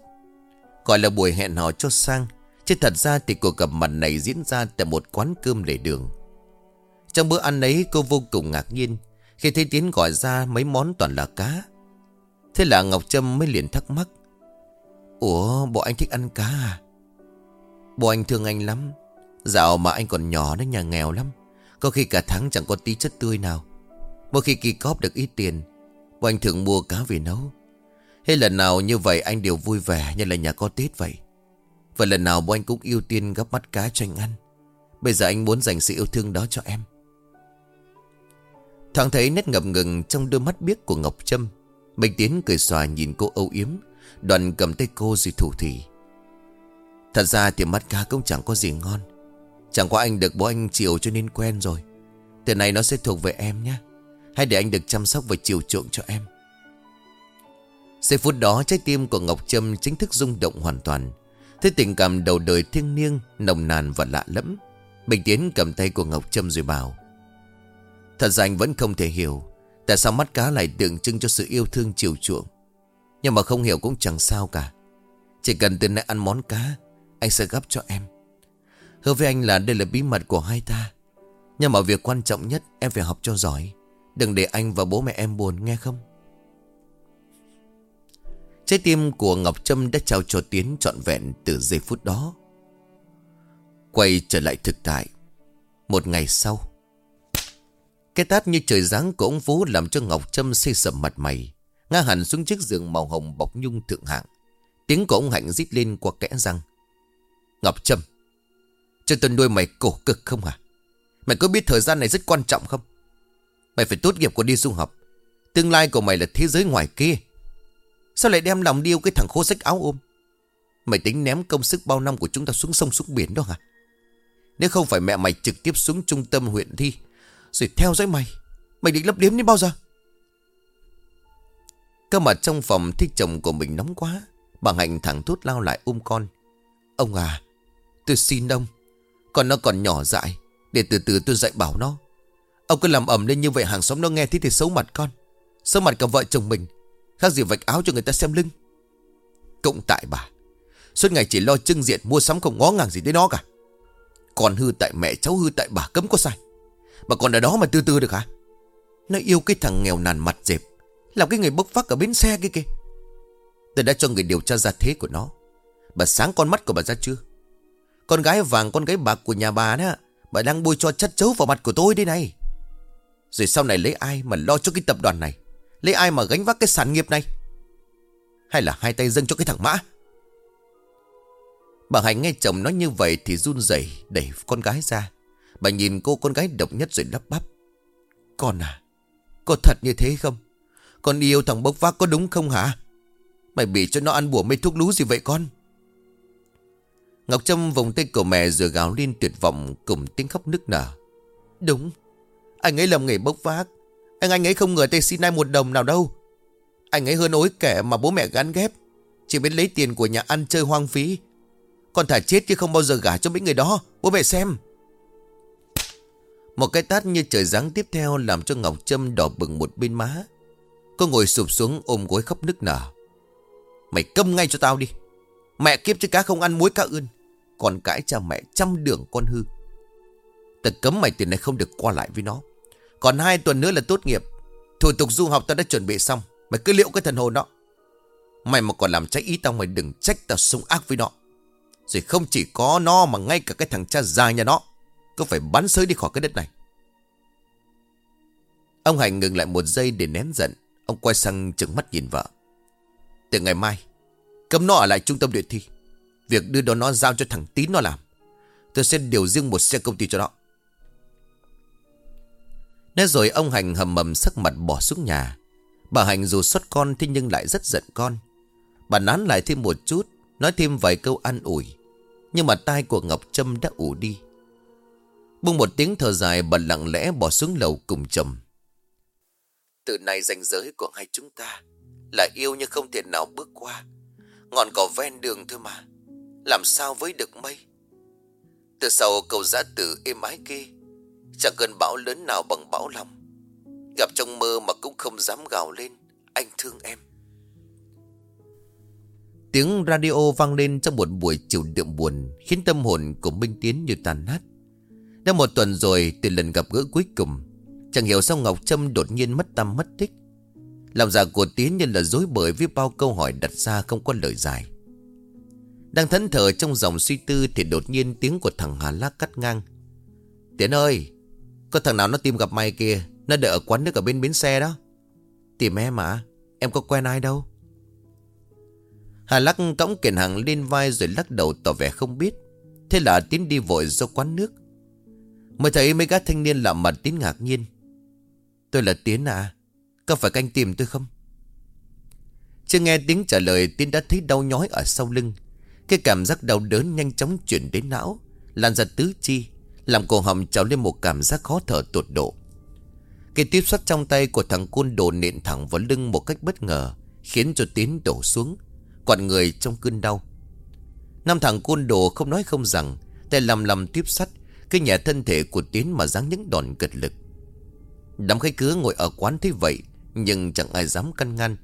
Gọi là buổi hẹn hò cho sang, Chứ thật ra thì cuộc gặp mặt này diễn ra Tại một quán cơm lề đường. Trong bữa ăn ấy, cô vô cùng ngạc nhiên Khi thấy Tiến gọi ra mấy món toàn là cá. Thế là Ngọc Trâm mới liền thắc mắc Ủa, bộ anh thích ăn cá à? Bộ anh thương anh lắm. Dạo mà anh còn nhỏ đó, nhà nghèo lắm. Có khi cả tháng chẳng có tí chất tươi nào. Mỗi khi kỳ cóp được ít tiền, Bộ anh thường mua cá về nấu. Hết lần nào như vậy anh đều vui vẻ Như là nhà có Tết vậy. Và lần nào bố anh cũng ưu tiên gấp mắt cá cho anh ăn. Bây giờ anh muốn dành sự yêu thương đó cho em. Thoáng thấy nét ngập ngừng trong đôi mắt biếc của Ngọc Trâm bình Tiến cười xòa nhìn cô âu yếm. Đoàn cầm tay cô rồi thủ thỉ. Thật ra thì mắt cá cũng chẳng có gì ngon. Chẳng qua anh được bố anh chiều cho nên quen rồi. Từ này nó sẽ thuộc về em nhé. Hãy để anh được chăm sóc và chiều chuộng cho em. Giây phút đó, trái tim của Ngọc Trâm chính thức rung động hoàn toàn. Thế tình cảm đầu đời thiêng liêng, Nồng nàn và lạ lẫm. Bình Tiến cầm tay của Ngọc Trâm rồi bảo, Thật ra anh vẫn không thể hiểu Tại sao mắt cá lại tượng trưng cho sự yêu thương chiều chuộng. Nhưng mà không hiểu cũng chẳng sao cả. Chỉ cần từ nay ăn món cá, Anh sẽ gấp cho em. Hứa với anh là đây là bí mật của hai ta. Nhưng mà việc quan trọng nhất em phải học cho giỏi. Đừng để anh và bố mẹ em buồn, nghe không? Trái tim của Ngọc Trâm đã trao cho Tiến trọn vẹn từ giây phút đó. Quay trở lại thực tại. Một ngày sau, Cái tát như trời giáng của ông Vũ Làm cho Ngọc Trâm xây sầm mặt mày. Ngã hẳn xuống chiếc giường màu hồng bọc nhung thượng hạng. Tiếng của ông Hạnh rít lên qua kẽ răng. Ngọc Trâm, cho tuần đuôi mày cổ cực không hả? Mày có biết thời gian này rất quan trọng không? Mày phải tốt nghiệp của đi du học. Tương lai của mày là thế giới ngoài kia. Sao lại đem lòng điêu cái thằng khô sách áo ôm? Mày tính ném công sức bao năm của chúng ta xuống sông xuống biển đó hả? Nếu không phải mẹ mày trực tiếp xuống trung tâm huyện thi Rồi theo dõi mày Mày định lấp điếm đến bao giờ? Cơ mặt trong phòng thích chồng của mình nóng quá, Bà Hạnh thẳng thốt lao lại ôm con. Ông à Tôi xin ông còn nó còn nhỏ dại, Để từ từ tôi dạy bảo nó. Ông cứ làm ẩm lên như vậy, hàng xóm nó nghe thấy thì xấu mặt con, Xấu mặt cả vợ chồng mình. Khác gì vạch áo cho người ta xem lưng. Cộng tại bà, Suốt ngày chỉ lo trưng diện mua sắm không ngó ngàng gì tới nó cả. Còn hư tại mẹ, cháu hư tại bà, cấm có sai. Bà còn ở đó mà từ từ được hả? Nó yêu cái thằng nghèo nàn mặt dẹp. Làm cái người bốc phát ở bến xe kia kìa. Tôi đã cho người điều tra ra thế của nó. Bà sáng con mắt của bà ra chưa? Con gái vàng, con gái bạc của nhà bà đó, Bà đang bôi cho chất chấu vào mặt của tôi đây này. Rồi sau này lấy ai mà lo cho cái tập đoàn này? Lấy ai mà gánh vác cái sản nghiệp này? Hay là hai tay dâng cho cái thằng mã? Bà Hạnh nghe chồng nói như vậy Thì run rẩy đẩy con gái ra. Bà nhìn cô con gái độc nhất rồi lắp bắp. Con à Có thật như thế không? Con yêu thằng bốc vác có đúng không hả Mày bị cho nó ăn bùa mê thuốc lú gì vậy con Ngọc Trâm vòng tay của mẹ rồi gào lên tuyệt vọng cùng tiếng khóc nức nở. Đúng, anh ấy làm nghề bốc vác. Anh anh ấy không ngờ tay xin ai một đồng nào đâu. Anh ấy hơn ối kẻ mà bố mẹ gắn ghép. Chỉ biết lấy tiền của nhà ăn chơi hoang phí. Con thả chết chứ không bao giờ gả cho mấy người đó. Bố mẹ xem. Một cái tát như trời giáng tiếp theo Làm cho Ngọc Trâm đỏ bừng một bên má Cô ngồi sụp xuống ôm gối khóc nức nở. Mày câm ngay cho tao đi. Mẹ kiếp chứ cá không ăn muối cá ươn Còn cãi cha mẹ trăm đường con hư. Tớ cấm mày tiền này không được qua lại với nó. Còn hai tuần nữa là tốt nghiệp. Thủ tục du học tao đã chuẩn bị xong. Mày cứ liệu cái thần hồn đó. Mày mà còn làm trái ý tao mày đừng trách tao sống ác với nó. Rồi không chỉ có nó mà ngay cả cái thằng cha già nhà nó Cứ phải bắn sới đi khỏi cái đất này. Ông Hành ngừng lại một giây để nén giận. Ông quay sang trừng mắt nhìn vợ. Từ ngày mai Cấm nó ở lại trung tâm luyện thi. Việc đưa đón nó giao cho thằng Tín nó làm. Tôi sẽ điều riêng một xe công ty cho nó. Nói rồi ông Hành hầm mầm sắc mặt bỏ xuống nhà. Bà Hành dù xuất con thế nhưng lại rất giận con. Bà nán lại thêm một chút, Nói thêm vài câu an ủi. Nhưng mà tai của Ngọc Trâm đã ủ đi. Buông một tiếng thở dài Bà lặng lẽ bỏ xuống lầu cùng chồng. Từ nay ranh giới của hai chúng ta Là yêu nhưng không thể nào bước qua. Ngọn cỏ ven đường thôi mà. Làm sao với được mây? Từ sau cầu giã tử êm ái kia, Chẳng cơn bão lớn nào bằng bão lòng. Gặp trong mơ mà cũng không dám gào lên, Anh thương em. Tiếng radio vang lên trong một buổi chiều đượm buồn, Khiến tâm hồn của Minh Tiến như tàn nát. Đã một tuần rồi, từ lần gặp gỡ cuối cùng Chẳng hiểu sao Ngọc Trâm đột nhiên mất tâm, mất tích. Lòng dạ của Tiến như là dối bời với bao câu hỏi đặt ra không có lời dài Đang thẫn thờ trong dòng suy tư Thì đột nhiên tiếng của thằng Hà Lác cắt ngang. Tiến ơi, Có thằng nào nó tìm gặp mày kìa, Nó đợi ở quán nước ở bên bến xe đó. Tìm em mà Em có quen ai đâu. Hà Lắc cõng kiện hàng lên vai rồi lắc đầu tỏ vẻ không biết. Thế là Tiến đi vội ra quán nước. Mới thấy mấy gã thanh niên lạ mặt Tiến ngạc nhiên. Tôi là Tiến à Có phải canh tìm tôi không? Chưa nghe tiếng trả lời, Tiến đã thấy đau nhói ở sau lưng. Cái cảm giác đau đớn nhanh chóng chuyển đến não, Lan ra tứ chi, Làm cổ họng trào lên một cảm giác khó thở tột độ. Cái tiếp sắt trong tay của thằng côn đồ nện thẳng vào lưng một cách bất ngờ, Khiến cho Tiến đổ xuống, Quặn người trong cơn đau. Năm thằng côn đồ không nói không rằng, Tay lầm lầm tiếp sắt Cái nhà thân thể của Tiến mà giáng những đòn cật lực. Đám khách cứ ngồi ở quán thế vậy, Nhưng chẳng ai dám căn ngăn.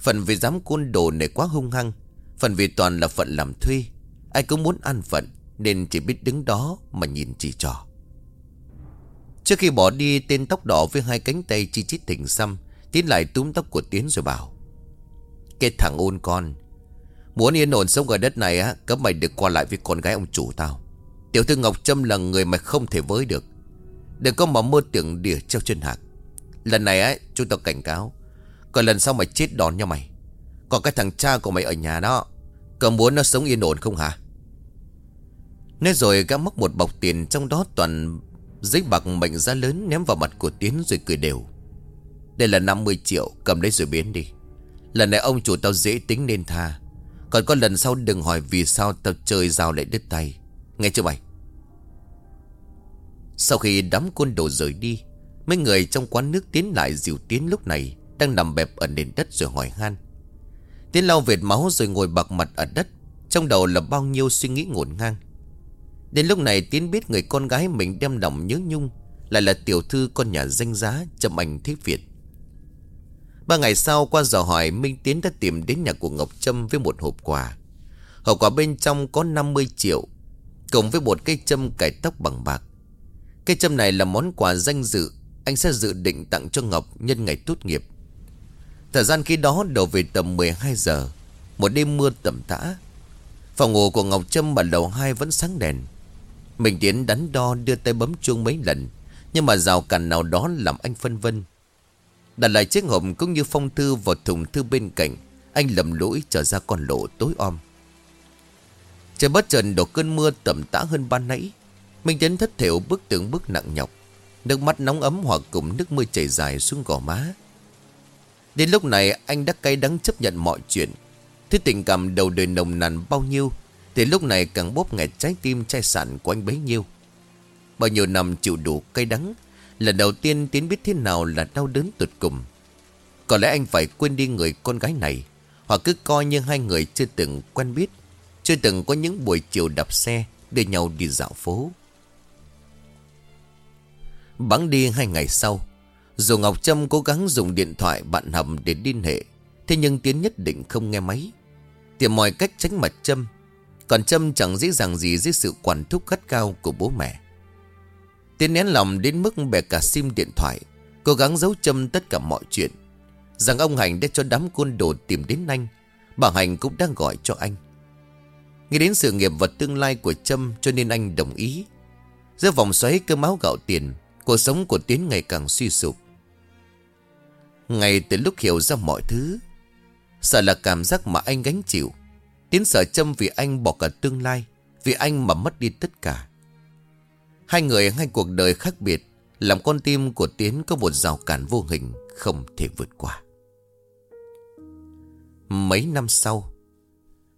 Phần vì dám côn đồ này quá hung hăng, Phần vì toàn là phận làm thuê. Ai cũng muốn ăn phận, Nên chỉ biết đứng đó mà nhìn chỉ trò. Trước khi bỏ đi, Tên tóc đỏ với hai cánh tay chi chít thỉnh xăm, Tiến lại túm tóc của Tiến rồi bảo, Cái thằng ôn con, Muốn yên ổn sống ở đất này á, Cấm mày được qua lại với con gái ông chủ tao. Tiểu thư Ngọc Trâm là người mày không thể với được. Đừng có mà mơ tưởng đỉa treo chân hạc. Lần này á chúng tao cảnh cáo, Còn lần sau mày chết đòn nha mày. Còn cái thằng cha của mày ở nhà đó, Cậu muốn nó sống yên ổn không hả? Nói rồi gã móc một bọc tiền Trong đó toàn giấy bạc mệnh giá lớn Ném vào mặt của Tiến rồi cười đều. Đây là 50 triệu, Cầm lấy rồi biến đi. Lần này ông chủ tao dễ tính nên tha. Còn có lần sau đừng hỏi vì sao tao chơi rào lại đứt tay. Nghe chưa mày? Sau khi đám côn đồ rời đi, Mấy người trong quán nước tiến lại dìu tiến lúc này Đang nằm bẹp ở nền đất rồi hỏi han. Tiến lau vệt máu rồi ngồi bạc mặt ở đất, Trong đầu là bao nhiêu suy nghĩ ngổn ngang. Đến lúc này Tiến biết người con gái mình đem lòng nhớ nhung Lại là tiểu thư con nhà danh giá Trầm Anh Thế Việt. Ba ngày sau, qua dò hỏi, Minh Tiến đã tìm đến nhà của Ngọc Trâm với một hộp quà. Hộp quà bên trong có 50 triệu Cùng với một cây châm cải tóc bằng bạc. Cây châm này là món quà danh dự. Anh sẽ dự định tặng cho Ngọc nhân ngày tốt nghiệp. Thời gian khi đó đầu về tầm 12 giờ. Một đêm mưa tầm tã. Phòng ngủ của Ngọc Trâm ở lầu 2 vẫn sáng đèn. Mình Tiến đắn đo đưa tay bấm chuông mấy lần, Nhưng mà rào cản nào đó làm anh phân vân. Đặt lại chiếc hộp cũng như phong thư vào thùng thư bên cạnh, Anh lầm lỗi trở ra con lộ tối om. Trời bất trần, đổ cơn mưa tầm tã hơn ban nãy. Minh Tiến thất thiểu bước tưởng bước nặng nhọc. Nước mắt nóng ấm hoặc cùng nước mưa chảy dài xuống gò má. Đến lúc này, anh đã cay đắng chấp nhận mọi chuyện. Thứ tình cảm đầu đời nồng nàn bao nhiêu, Thì lúc này càng bóp nghẹt trái tim chai sạn của anh bấy nhiêu. Bao nhiêu năm chịu đủ cay đắng, Lần đầu tiên Tiến biết thế nào là đau đớn tuyệt cùng. Có lẽ anh phải quên đi người con gái này, Hoặc cứ coi như hai người chưa từng quen biết, Chưa từng có những buổi chiều đạp xe, Đưa nhau đi dạo phố. Bắn đi hai ngày sau, Dù Ngọc Trâm cố gắng dùng điện thoại bạn hầm để liên hệ, Thế nhưng Tiến nhất định không nghe máy. Tìm mọi cách tránh mặt Trâm, Còn Trâm chẳng dễ dàng gì dưới sự quản thúc gắt cao của bố mẹ. Tiến nén lòng đến mức bẻ cả sim điện thoại, Cố gắng giấu Trâm tất cả mọi chuyện. Rằng ông Hành đã cho đám côn đồ tìm đến anh, Bà Hành cũng đang gọi cho anh. Nghĩ đến sự nghiệp và tương lai của Trâm cho nên anh đồng ý. Giữa vòng xoáy cơm máu gạo tiền Cuộc sống của Tiến ngày càng suy sụp. Ngay từ lúc hiểu ra mọi thứ, Sợ là cảm giác mà anh gánh chịu. Tiến sợ Trâm vì anh bỏ cả tương lai, Vì anh mà mất đi tất cả. Hai người, hai cuộc đời khác biệt, Làm con tim của Tiến có một rào cản vô hình Không thể vượt qua. Mấy năm sau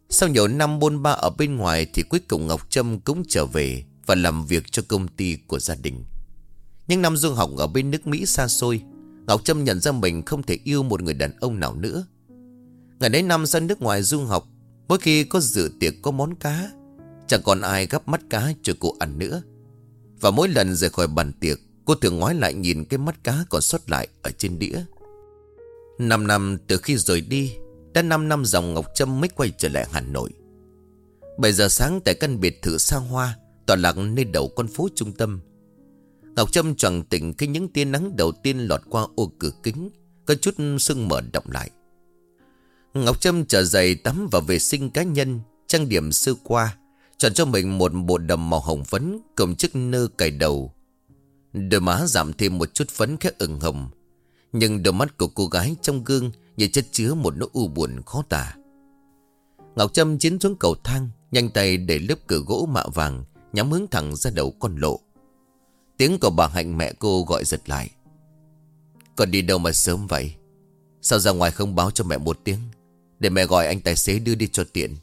Sau nhiều năm bôn ba ở bên ngoài Thì cuối cùng Ngọc Trâm cũng trở về Và làm việc cho công ty của gia đình. Nhưng năm du học ở bên nước Mỹ xa xôi, Ngọc Trâm nhận ra mình không thể yêu một người đàn ông nào nữa. Ngày đấy năm ra nước ngoài du học, Mỗi khi có dự tiệc có món cá, Chẳng còn ai gắp mắt cá cho cô ăn nữa. Và mỗi lần rời khỏi bàn tiệc, Cô thường ngoái lại nhìn cái mắt cá còn sót lại ở trên đĩa. Năm năm từ khi rời đi, Đã năm năm dòng Ngọc Trâm mới quay trở lại Hà Nội. 7 giờ sáng tại căn biệt thự xa hoa, Tọa lạc nơi đầu con phố trung tâm Ngọc Trâm choàng tỉnh khi những tia nắng đầu tiên lọt qua ô cửa kính, Có chút sưng mở động lại. Ngọc Trâm trở giày tắm và vệ sinh cá nhân, Trang điểm sơ qua, Chọn cho mình một bộ đầm màu hồng phấn Cùng chiếc nơ cài đầu. Đôi má giảm thêm một chút phấn khẽ ửng hồng, Nhưng đôi mắt của cô gái trong gương Như chất chứa một nỗi u buồn khó tả. Ngọc Trâm chiến xuống cầu thang, Nhanh tay để lớp cửa gỗ mạ vàng, Nhắm hướng thẳng ra đầu con lộ. Tiếng của bà Hạnh mẹ cô gọi giật lại. Con đi đâu mà sớm vậy? Sao ra ngoài không báo cho mẹ một tiếng, Để mẹ gọi anh tài xế đưa đi cho tiện?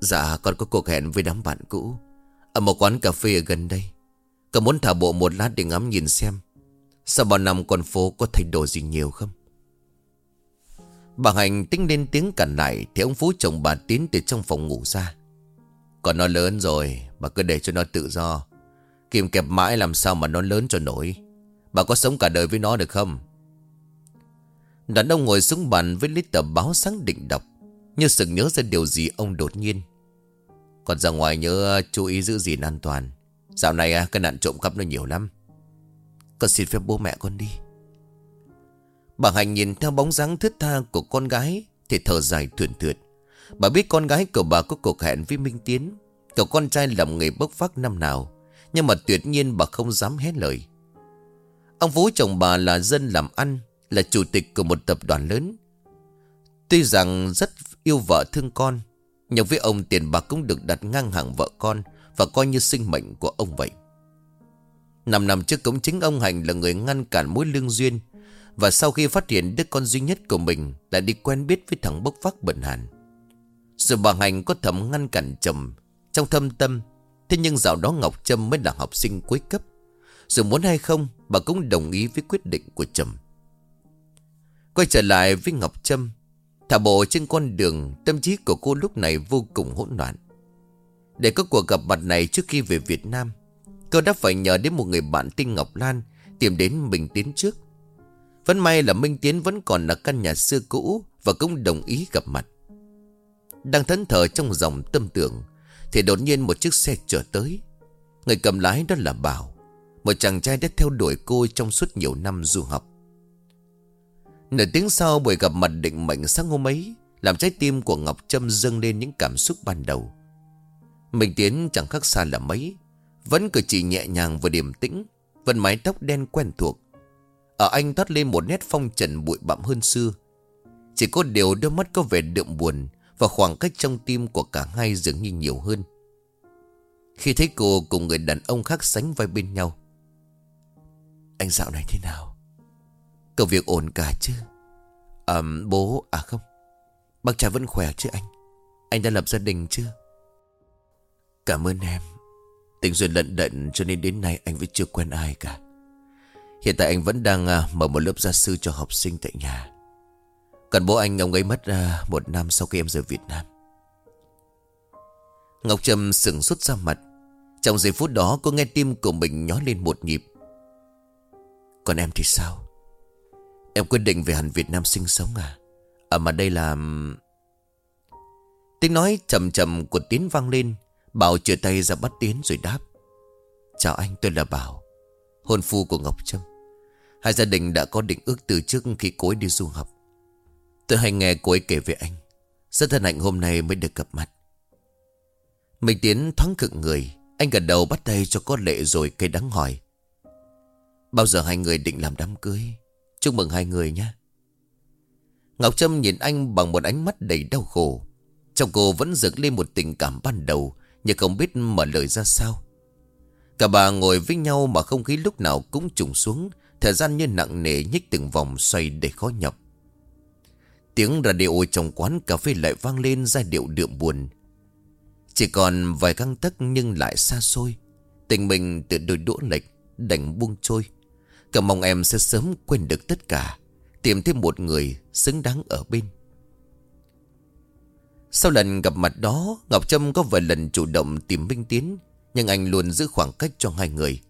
Dạ con có cuộc hẹn với đám bạn cũ, Ở một quán cà phê ở gần đây. Con muốn thả bộ một lát để ngắm nhìn xem, Sau bao năm con phố có thay đổi gì nhiều không? Bà Hạnh tính lên tiếng cản lại, Thì ông Phú chồng bà tiến từ trong phòng ngủ ra. Còn nó lớn rồi, Bà cứ để cho nó tự do. Kìm kẹp mãi làm sao mà nó lớn cho nổi. Bà có sống cả đời với nó được không? Đàn ông ngồi xuống bàn với lấy tờ báo sáng định đọc Như sự nhớ ra điều gì ông đột nhiên. Còn ra ngoài nhớ chú ý giữ gìn an toàn. Dạo này à, cái nạn trộm cắp nó nhiều lắm. Con xin phép bố mẹ con đi. Bà Hạnh nhìn theo bóng dáng thướt tha của con gái Thì thở dài thườn thượt. Bà biết con gái của bà có cuộc hẹn với Minh Tiến. Cậu con trai làm nghề bốc phát năm nào. Nhưng mà tuyệt nhiên bà không dám hé lời. Ông Vũ chồng bà là dân làm ăn, Là chủ tịch của một tập đoàn lớn. Tuy rằng rất yêu vợ thương con, Nhưng với ông tiền bạc cũng được đặt ngang hàng vợ con Và coi như sinh mệnh của ông vậy. Năm năm trước cũng chính ông Hành là người ngăn cản mối lương duyên Và sau khi phát hiện đứa con duy nhất của mình Đã đi quen biết với thằng bốc phát bẩn hàn. Sự bà Hành có thầm ngăn cản chồng, Trong thâm tâm Thế nhưng dạo đó Ngọc Trâm mới là học sinh cuối cấp. Dù muốn hay không, Bà cũng đồng ý với quyết định của Trâm. Quay trở lại với Ngọc Trâm, Thả bộ trên con đường, Tâm trí của cô lúc này vô cùng hỗn loạn. Để có cuộc gặp mặt này trước khi về Việt Nam, Cô đã phải nhờ đến một người bạn tên Ngọc Lan Tìm đến Minh Tiến trước. Vẫn may là Minh Tiến vẫn còn ở căn nhà xưa cũ Và cũng đồng ý gặp mặt. Đang thẫn thờ trong dòng tâm tưởng thì đột nhiên một chiếc xe chở tới. Người cầm lái đó là Bảo, Một chàng trai đã theo đuổi cô trong suốt nhiều năm du học. Nửa tiếng sau buổi gặp mặt định mệnh sáng hôm ấy, Làm trái tim của Ngọc Trâm dâng lên những cảm xúc ban đầu. Mình Tiến chẳng khác xa là mấy, Vẫn cử chỉ nhẹ nhàng và điềm tĩnh, Vẫn mái tóc đen quen thuộc. Ở anh toát lên một nét phong trần bụi bặm hơn xưa. Chỉ có điều đôi mắt có vẻ đượm buồn Và khoảng cách trong tim của cả hai dường như nhiều hơn. Khi thấy cô cùng người đàn ông khác sánh vai bên nhau. Anh dạo này thế nào? Công việc ổn cả chứ? À bố À không. Bác trai vẫn khỏe chứ anh? Anh đã lập gia đình chưa Cảm ơn em. Tình duyên lận đận cho nên đến nay anh vẫn chưa quen ai cả. Hiện tại anh vẫn đang à, mở một lớp gia sư cho học sinh tại nhà. Còn bố anh, ông ấy mất à, một năm sau khi em rời Việt Nam. Ngọc Trâm sừng sốt ra mặt. Trong giây phút đó, cô nghe tim của mình nhói lên một nhịp. Còn em thì sao? Em quyết định về hẳn Việt Nam sinh sống à? À mà đây là Tiếng nói chậm chậm của Tiến vang lên. Bảo chừa tay ra bắt Tiến rồi đáp. Chào anh, tôi là Bảo, Hôn phu của Ngọc Trâm. Hai gia đình đã có định ước từ trước khi cô ấy đi du học. Tôi hay nghe cô ấy kể về anh. Rất thân hạnh hôm nay mới được gặp mặt. Mình Tiến thoáng cực người. Anh gật đầu bắt tay cho có lệ rồi cây đắng hỏi. Bao giờ hai người định làm đám cưới? Chúc mừng hai người nhé. Ngọc Trâm nhìn anh bằng một ánh mắt đầy đau khổ. Trong cô vẫn dựng lên một tình cảm ban đầu, Nhưng không biết mở lời ra sao. Cả bà ngồi với nhau mà không khí lúc nào cũng trùng xuống, Thời gian như nặng nề nhích từng vòng xoay để khó nhọc. Tiếng radio trong quán cà phê lại vang lên giai điệu đượm buồn. Chỉ còn vài căng tấc nhưng lại xa xôi. Tình mình từ đôi đũa lệch, đành buông trôi. Cả mong em sẽ sớm quên được tất cả, Tìm thêm một người xứng đáng ở bên. Sau lần gặp mặt đó, Ngọc Trâm có vài lần chủ động tìm Minh Tiến, Nhưng anh luôn giữ khoảng cách cho hai người.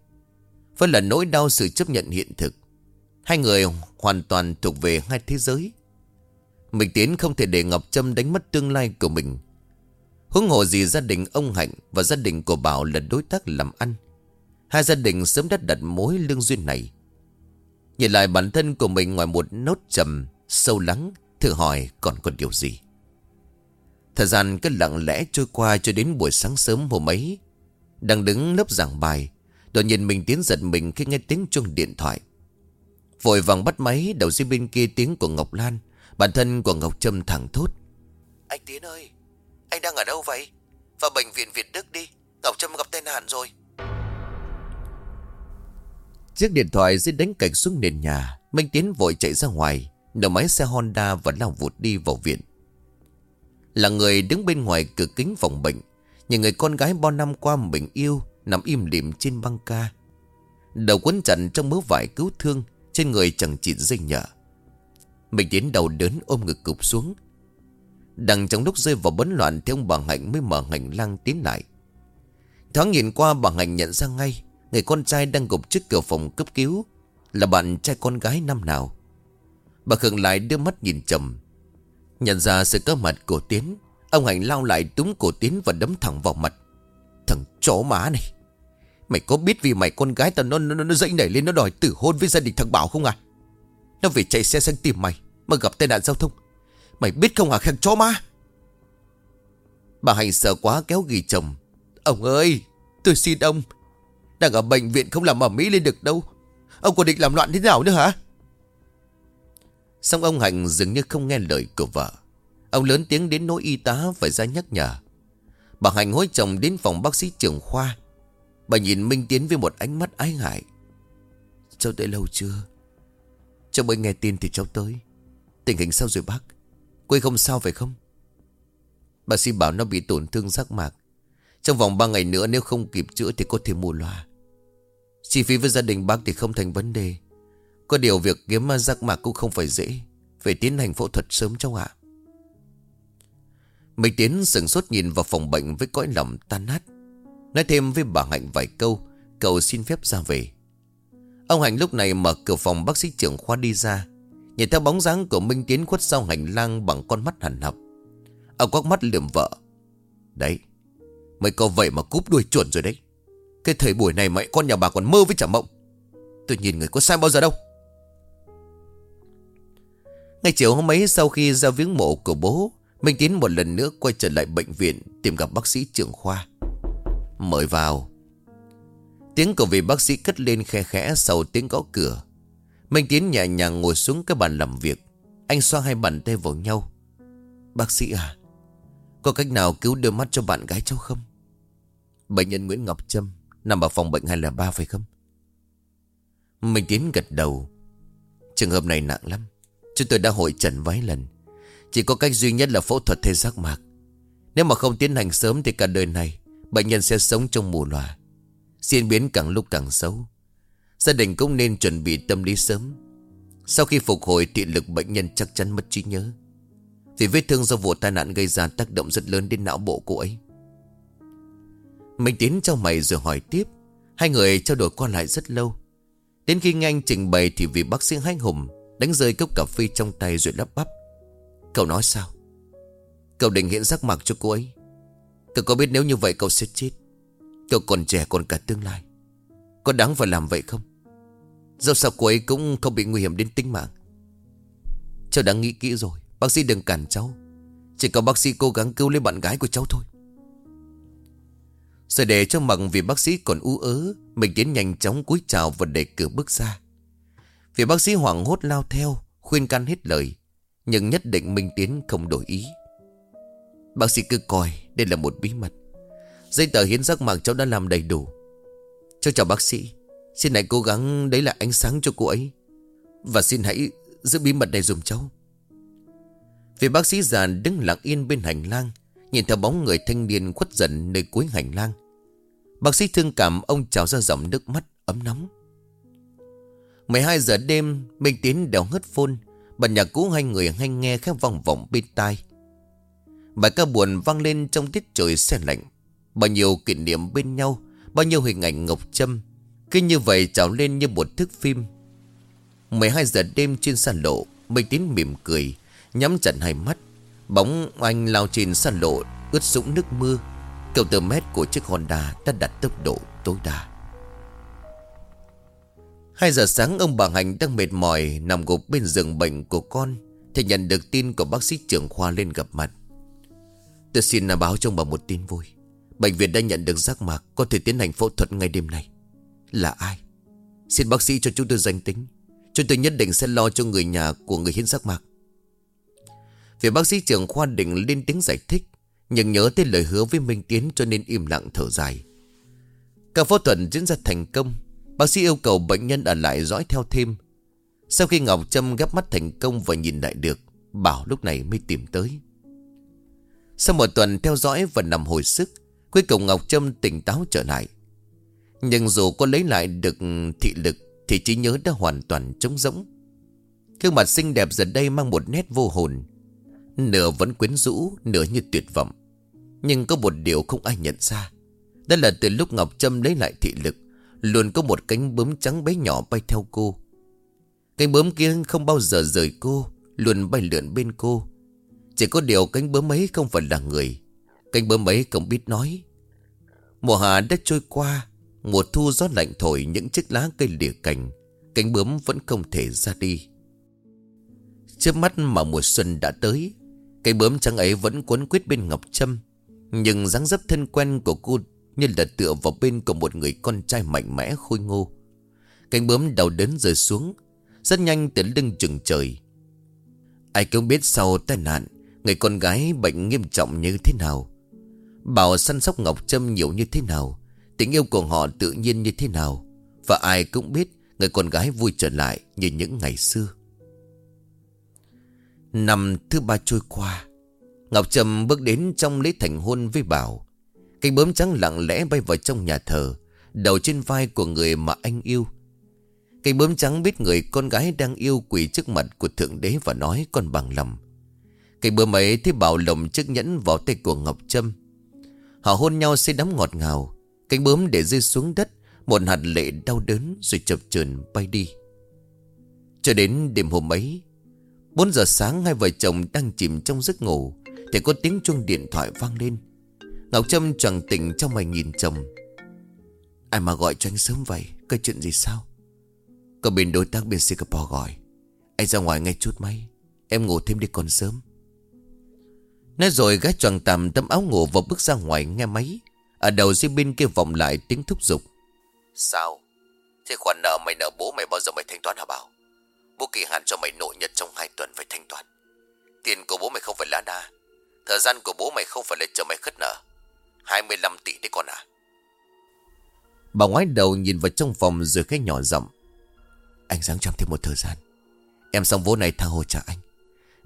Vẫn là nỗi đau sự chấp nhận hiện thực. Hai người hoàn toàn thuộc về hai thế giới. Minh Tiến không thể để Ngọc Trâm đánh mất tương lai của mình. Hướng hộ gì gia đình ông Hạnh Và gia đình của Bảo là đối tác làm ăn. Hai gia đình sớm đã đặt mối lương duyên này. Nhìn lại bản thân của mình ngoài một nốt trầm, Sâu lắng, Thử hỏi còn có điều gì? Thời gian cứ lặng lẽ trôi qua cho đến buổi sáng sớm hôm ấy. Đang đứng lớp giảng bài, Đột nhiên mình tiến giật mình khi nghe tiếng chuông điện thoại. Vội vàng bắt máy, đầu dưới bên kia tiếng của Ngọc Lan, Bản thân của Ngọc Trâm thẳng thốt. Anh Tiến ơi anh đang ở đâu vậy? Vào bệnh viện Việt Đức đi. Ngọc Trâm gặp tai nạn rồi. Chiếc điện thoại dưới đánh cạch xuống nền nhà. Minh Tiến vội chạy ra ngoài. Đầu máy xe Honda và lao vụt đi vào viện. Là người đứng bên ngoài cửa kính phòng bệnh. Nhìn người con gái bao năm qua mình yêu, Nằm im lìm trên băng ca. Đầu quấn chặt trong mớ vải cứu thương, Trên người chẳng chịt dây nhở Minh Tiến đầu đớn ôm ngực cụp xuống. Đằng trong lúc rơi vào bấn loạn Thì ông bà Hạnh mới mở hành lang tiến lại. Thoáng nhìn qua bà Hạnh nhận ra ngay Người con trai đang gục trước cửa phòng cấp cứu Là bạn trai con gái năm nào. Bà Khương lại đưa mắt nhìn chầm. Nhận ra sự có mặt của Tiến Ông Hạnh lao lại túm cổ Tiến và đấm thẳng vào mặt. Thằng chó má này Mày có biết vì mày con gái tao nó, nó, nó dậy nảy lên nó đòi tử hôn với gia đình thằng Bảo không à? Nó về chạy xe sang tìm mày Mà gặp tai nạn giao thông. Mày biết không hả khen chó má Bà Hạnh sợ quá, kéo ghi chồng. Ông ơi, tôi xin ông. Đang ở bệnh viện không làm ở Mỹ lên được đâu. Ông có định làm loạn thế nào nữa hả? Xong ông Hạnh dường như không nghe lời của vợ. Ông lớn tiếng đến nỗi y tá phải ra nhắc nhở. Bà Hạnh hối chồng đến phòng bác sĩ trưởng khoa. Bà nhìn Minh Tiến với một ánh mắt ái ngại. Cháu tới lâu chưa? Cháu mới nghe tin thì cháu tới. Tình hình sao rồi bác? Quê không sao phải không? Bác sĩ bảo nó bị tổn thương giác mạc. Trong vòng 3 ngày nữa nếu không kịp chữa Thì có thể mù loa Chi phí với gia đình bác thì không thành vấn đề. Có điều việc kiếm giác mạc cũng không phải dễ. Phải tiến hành phẫu thuật sớm cháu ạ. Mình Tiến sừng sốt nhìn vào phòng bệnh với cõi lòng tan nát. Nói thêm với bà Hạnh vài câu, Cậu xin phép ra về. Ông Hạnh lúc này mở cửa phòng bác sĩ trưởng khoa đi ra. Nhìn theo bóng dáng của Minh Tiến khuất sau hành lang bằng con mắt hằn học. Ông quắc mắt lườm vợ. Đấy Mày có vậy mà cúp đuôi chuẩn rồi đấy. Cái thời buổi này mày con nhà bà còn mơ với chả mộng. Tôi nhìn người có sai bao giờ đâu. Ngày chiều hôm ấy, sau khi ra viếng mộ của bố, Minh Tiến một lần nữa quay trở lại bệnh viện Tìm gặp bác sĩ trưởng khoa. Mời vào. Tiếng của vị bác sĩ cất lên khe khẽ sau tiếng gõ cửa. Minh Tiến nhẹ nhàng ngồi xuống cái bàn làm việc. Anh xoa hai bàn tay vào nhau. Bác sĩ à Có cách nào cứu đôi mắt cho bạn gái cháu không? Bệnh nhân Nguyễn Ngọc Trâm Nằm ở phòng bệnh 203 phải không? Minh Tiến gật đầu. Trường hợp này nặng lắm. Chúng tôi đã hội trần vài lần. Chỉ có cách duy nhất là phẫu thuật thay giác mạc. Nếu mà không tiến hành sớm Thì cả đời này, Bệnh nhân sẽ sống trong mù loà. Diễn biến càng lúc càng xấu. Gia đình cũng nên chuẩn bị tâm lý sớm. Sau khi phục hồi thị lực, bệnh nhân chắc chắn mất trí nhớ. Vì vết thương do vụ tai nạn gây ra tác động rất lớn đến não bộ cô ấy. Mình Tiến trong mày rồi hỏi tiếp. Hai người trao đổi qua lại rất lâu. Đến khi nghe anh trình bày thì vị bác sĩ hách hùng Đánh rơi cốc cà phê trong tay rồi lắp bắp. Cậu nói sao? Cậu định hiện giác mạc cho cô ấy. Cậu có biết nếu như vậy cậu sẽ chết. Cậu còn trẻ còn cả tương lai. Có đáng phải làm vậy không? Dẫu sao cô ấy cũng không bị nguy hiểm đến tính mạng. Cháu đã nghĩ kỹ rồi. Bác sĩ đừng cản cháu. Chỉ có bác sĩ cố gắng cứu lấy bạn gái của cháu thôi. Rồi để cho mặc vì bác sĩ còn ú ớ, Mình tiến nhanh chóng cúi chào và đẩy cửa bước ra. Vì bác sĩ hoảng hốt lao theo, Khuyên can hết lời, Nhưng nhất định Minh Tiến không đổi ý. Bác sĩ cứ coi Đây là một bí mật. Giấy tờ hiến giác mạc cháu đã làm đầy đủ. Cháu chào bác sĩ. Xin hãy cố gắng đấy là ánh sáng cho cô ấy. Và xin hãy giữ bí mật này dùm cháu. Vị bác sĩ già đứng lặng yên bên hành lang, Nhìn theo bóng người thanh niên khuất dần nơi cuối hành lang. Bác sĩ thương cảm, ông trào ra dòng nước mắt ấm nóng. 12 giờ đêm, Minh Tiến đèo ngất phôn Bản nhạc cũ hai người hay nghe khép vòng vọng bên tai. Bài ca buồn vang lên trong tiết trời xe lạnh. Bao nhiêu kỷ niệm bên nhau, Bao nhiêu hình ảnh ngọc trâm cứ như vậy trào lên như một thước phim. 12 giờ đêm trên sàn lộ Minh Tín mỉm cười, Nhắm chặt hai mắt. Bóng anh lao trên sàn lộ, Ướt sũng nước mưa. Cầu từ mét của chiếc Honda đã đặt tốc độ tối đa. 2 giờ sáng, ông bà Hành đang mệt mỏi, Nằm gục bên giường bệnh của con, Thì nhận được tin của bác sĩ trưởng khoa lên gặp mặt. Tôi xin báo cho ông bà một tin vui. Bệnh viện đã nhận được giác mạc, Có thể tiến hành phẫu thuật ngay đêm nay. Là ai? Xin bác sĩ cho chúng tôi danh tính. Chúng tôi nhất định sẽ lo cho người nhà của người hiến xác mạc. Vì bác sĩ trưởng khoa định lên tiếng giải thích, Nhưng nhớ tới lời hứa với Minh Tiến cho nên im lặng thở dài. Cả phẫu thuật diễn ra thành công. Bác sĩ yêu cầu bệnh nhân ở lại dõi theo thêm. Sau khi Ngọc Trâm gấp mắt thành công và nhìn lại được, Bảo lúc này mới tìm tới. Sau một tuần theo dõi và nằm hồi sức, Cuối cùng Ngọc Trâm tỉnh táo trở lại. Nhưng dù có lấy lại được thị lực Thì trí nhớ đã hoàn toàn trống rỗng. Khương mặt xinh đẹp giờ đây mang một nét vô hồn. Nửa vẫn quyến rũ, Nửa như tuyệt vọng. Nhưng có một điều không ai nhận ra. Đó là từ lúc Ngọc Trâm lấy lại thị lực, Luôn có một cánh bướm trắng bé nhỏ bay theo cô. Cánh bướm kia không bao giờ rời cô, Luôn bay lượn bên cô. Chỉ có điều cánh bướm ấy không phải là người. Cánh bướm ấy không biết nói. Mùa hạ đã trôi qua Mùa thu gió lạnh thổi những chiếc lá cây lìa cành, Cánh bướm vẫn không thể ra đi. Trước mắt mà mùa xuân đã tới Cây bướm trắng ấy vẫn cuốn quýt bên Ngọc Trâm. Nhưng dáng dấp thân quen của cô Như là tựa vào bên của một người con trai mạnh mẽ khôi ngô. Cánh bướm đầu đến rơi xuống, Rất nhanh tiến lưng chừng trời. Ai cũng biết sau tai nạn, Người con gái bệnh nghiêm trọng như thế nào. Bảo săn sóc Ngọc Trâm nhiều như thế nào Tình yêu của họ tự nhiên như thế nào? Và ai cũng biết Người con gái vui trở lại như những ngày xưa. Năm thứ ba trôi qua, Ngọc Trâm bước đến trong lễ thành hôn với Bảo. Cánh bướm trắng lặng lẽ bay vào trong nhà thờ, Đầu trên vai của người mà anh yêu. Cánh bướm trắng biết người con gái đang yêu quỳ trước mặt của Thượng Đế và nói con bằng lòng. Cánh bướm ấy thấy Bảo lồng chiếc nhẫn vào tay của Ngọc Trâm. Họ hôn nhau say đắm ngọt ngào. Cánh bướm để rơi xuống đất, Một hạt lệ đau đớn rồi chập chờn bay đi. Cho đến đêm hôm ấy 4 giờ sáng hai vợ chồng đang chìm trong giấc ngủ, Thì có tiếng chuông điện thoại vang lên. Ngọc Trâm chẳng tỉnh trong mày nhìn chồng. Ai mà gọi cho anh sớm vậy? Có chuyện gì sao? Có bên đối tác bên Singapore gọi. Anh ra ngoài ngay chút máy, Em ngủ thêm đi còn sớm. Nói rồi, gái choàng tạm tấm áo ngủ và bước ra ngoài nghe máy. Ở đầu dưới bên kia vọng lại tiếng thúc giục. Sao? Thế khoản nợ mày nợ bố mày bao giờ mày thanh toán hả Bảo? Bố kỳ hạn cho mày nội nhật trong hai tuần phải thanh toán. Tiền của bố mày không phải là đa Thời gian của bố mày không phải là chờ mày khất nợ. 25 tỷ đấy con à. Bà ngoái đầu nhìn vào trong phòng rồi khẽ nhỏ giọng. Anh dáng cho thêm một thời gian. Em xong vốn này tha hồ trả anh.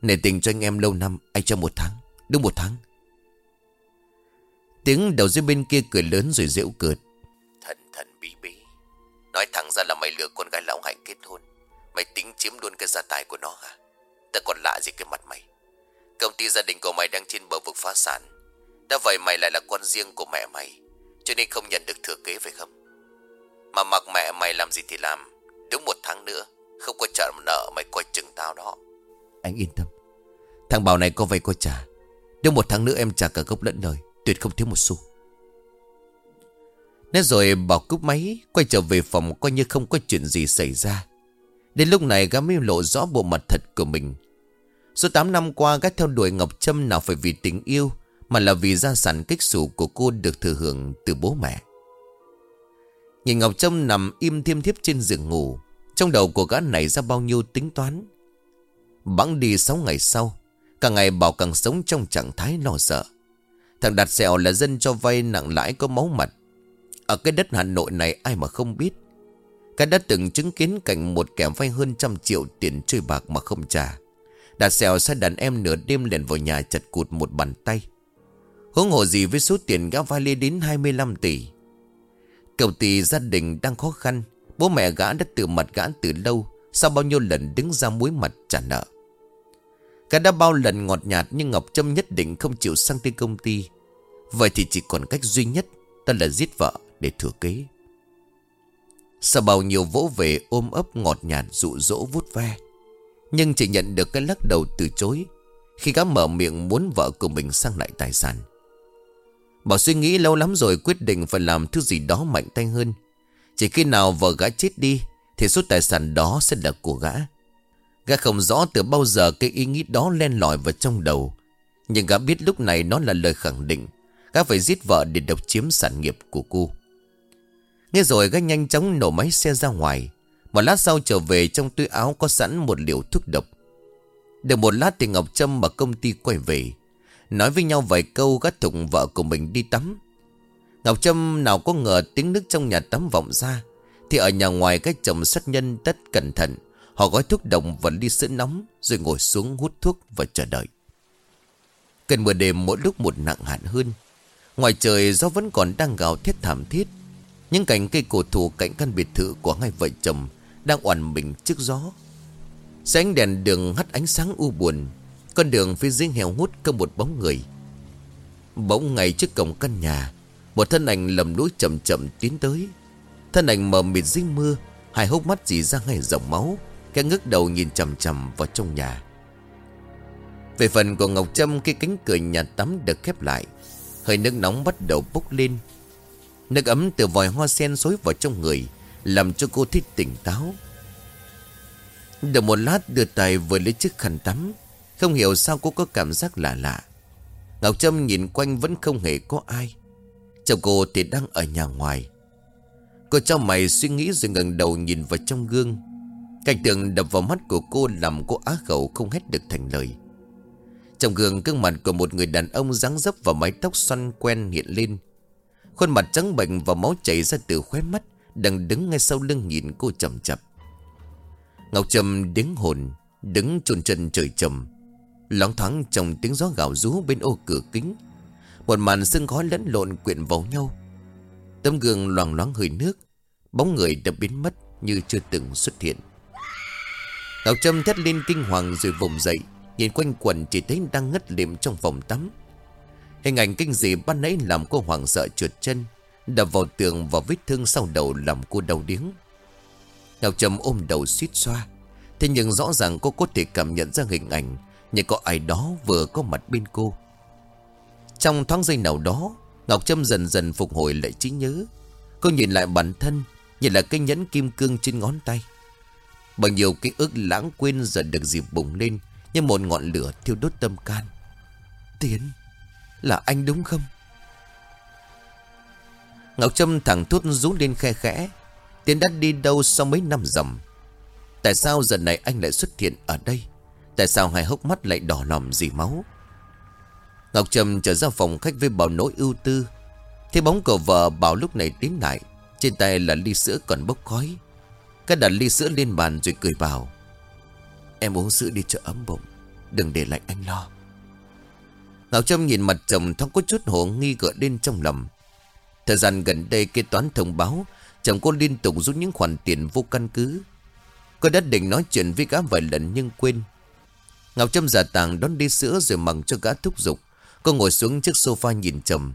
Nể tình cho anh em lâu năm, Anh cho một tháng. Đúng một tháng. Tiếng đầu dưới bên kia cười lớn rồi dễu cợt. Thần thần bí bí. Nói thẳng ra là mày lừa con gái lão hạnh kết hôn. Mày tính chiếm luôn cái gia tài của nó hả? Ta còn lạ gì cái mặt mày. Công ty gia đình của mày đang trên bờ vực phá sản. Đã vậy mày lại là con riêng của mẹ mày. Cho nên không nhận được thừa kế phải không? Mà mặc mẹ mày làm gì thì làm. Đúng một tháng nữa Không có trả nợ mày coi chừng tao đó. Anh yên tâm. Thằng Bảo này có vay có trả. Đúng một tháng nữa em trả cả gốc lẫn lời Tuyệt không thiếu một xu. Nói rồi Bảo cúp máy, Quay trở về phòng coi như không có chuyện gì xảy ra. Đến lúc này gã mới lộ rõ bộ mặt thật của mình. Số 8 năm qua, gã theo đuổi Ngọc Trâm nào phải vì tình yêu, Mà là vì gia sản kích sủ của cô được thừa hưởng từ bố mẹ. Nhìn Ngọc Trâm nằm im thiêm thiếp trên giường ngủ, Trong đầu của gã này ra bao nhiêu tính toán. Bẵng đi 6 ngày sau Càng ngày Bảo càng sống trong trạng thái lo sợ. Thằng Đạt Sẹo là dân cho vay nặng lãi có máu mặt. Ở cái đất Hà Nội này ai mà không biết. Cái đã từng chứng kiến cảnh một kẻ vay hơn trăm triệu tiền chơi bạc mà không trả. Đạt Sẹo sai đàn em nửa đêm lên vào nhà chặt cụt một bàn tay. Hướng hộ gì với số tiền gã vay lên đến 25 tỷ? Cầu tỷ gia đình đang khó khăn, Bố mẹ gã đã tự mặt gã từ lâu, Sau bao nhiêu lần đứng ra muối mặt trả nợ cả đã bao lần ngọt nhạt Nhưng Ngọc Trâm nhất định không chịu sang tên công ty. Vậy thì chỉ còn cách duy nhất, ta là giết vợ để thừa kế. Sau bao nhiêu vỗ về ôm ấp ngọt nhạt dụ dỗ vút ve, Nhưng chỉ nhận được cái lắc đầu từ chối Khi gã mở miệng muốn vợ của mình sang lại tài sản. Bảo suy nghĩ lâu lắm rồi quyết định phải làm thứ gì đó mạnh tay hơn. Chỉ khi nào vợ gã chết đi, Thì số tài sản đó sẽ là của gã. Gã không rõ từ bao giờ cái ý nghĩ đó len lỏi vào trong đầu. Nhưng gã biết lúc này nó là lời khẳng định. Gã phải giết vợ để độc chiếm sản nghiệp của cô. Nghe rồi gã nhanh chóng nổ máy xe ra ngoài. Một lát sau trở về trong túi áo có sẵn một liều thuốc độc. Được một lát thì Ngọc Trâm và công ty quay về. Nói với nhau vài câu gắt thụng vợ của mình đi tắm. Ngọc Trâm nào có ngờ tiếng nước trong nhà tắm vọng ra, Thì ở nhà ngoài các chồng sát nhân tất cẩn thận. Họ gói thuốc đồng và ly sữa nóng, Rồi ngồi xuống hút thuốc và chờ đợi. Cơn mưa đêm mỗi lúc một nặng hạn hơn. Ngoài trời, gió vẫn còn đang gào thét thảm thiết. Những cành cây cổ thụ cạnh căn biệt thự của hai vợ chồng Đang oằn mình trước gió. Sáng đèn đường hắt ánh sáng u buồn, Con đường phía dưới heo hút không một bóng người. Bỗng ngay trước cổng căn nhà, Một thân ảnh lầm lũi chậm chậm tiến tới. Thân ảnh mờ mịt dính mưa, Hai hốc mắt dì ra ngay dòng máu. Khẽ ngước đầu nhìn chầm chầm vào trong nhà. Về phần của Ngọc Trâm Cái cánh cửa nhà tắm được khép lại, Hơi nước nóng bắt đầu bốc lên. Nước ấm từ vòi hoa sen xối vào trong người, Làm cho cô thích tỉnh táo. Được một lát đưa tay vừa lấy chiếc khăn tắm, Không hiểu sao cô có cảm giác lạ lạ. Ngọc Trâm nhìn quanh vẫn không hề có ai. Chồng cô thì đang ở nhà ngoài. Cô cho mày suy nghĩ rồi ngẩng đầu nhìn vào trong gương. Cảnh tượng đập vào mắt của cô làm cô á khẩu không hết được thành lời. Trong gương gương mặt của một người đàn ông dáng dấp và mái tóc xoăn quen hiện lên. Khuôn mặt trắng bệnh và máu chảy ra từ khóe mắt, Đang đứng ngay sau lưng nhìn cô chậm chậm Ngọc Trâm đứng hồn, Đứng chôn chân trời trầm. Lóng thoáng trong tiếng gió gạo rú bên ô cửa kính, Một màn sương khói lẫn lộn quyện vào nhau. Tấm gương loàng loáng hơi nước, Bóng người đã biến mất như chưa từng xuất hiện. Ngọc Trâm thét lên kinh hoàng rồi vùng dậy, Nhìn quanh quần chỉ thấy đang ngất liệm trong phòng tắm. Hình ảnh kinh dị ban nãy làm cô hoảng sợ trượt chân, Đập vào tường và vết thương sau đầu làm cô đau điếng. Ngọc Trâm ôm đầu suýt xoa, Thế nhưng rõ ràng cô có thể cảm nhận ra hình ảnh Như có ai đó vừa có mặt bên cô. Trong thoáng giây nào đó, Ngọc Trâm dần dần phục hồi lại trí nhớ. Cô nhìn lại bản thân, Nhìn lại cái nhẫn kim cương trên ngón tay. Bằng nhiều ký ức lãng quên dần được dịp bùng lên Như một ngọn lửa thiêu đốt tâm can. Tiến, Là anh đúng không? Ngọc Trâm thẳng thốt rú lên khe khẽ. Tiến đã đi đâu sau mấy năm dầm? Tại sao giờ này anh lại xuất hiện ở đây? Tại sao hai hốc mắt lại đỏ lòm dì máu? Ngọc Trâm trở ra phòng khách với bảo nỗi ưu tư. Thế bóng của vợ bảo lúc này tiến lại, Trên tay là ly sữa còn bốc khói. Cái đặt ly sữa lên bàn rồi cười bảo, Em uống sữa đi cho ấm bụng, Đừng để lạnh anh lo. Ngọc Trâm nhìn mặt chồng thoáng có chút hồ nghi gợi lên trong lòng. Thời gian gần đây kế toán thông báo, Chồng cô liên tục rút những khoản tiền vô căn cứ. Cô đã định nói chuyện với gã vài lần nhưng quên. Ngọc Trâm giả tàng đón đi sữa rồi mặc cho gã thúc giục. Cô ngồi xuống chiếc sofa nhìn chồng.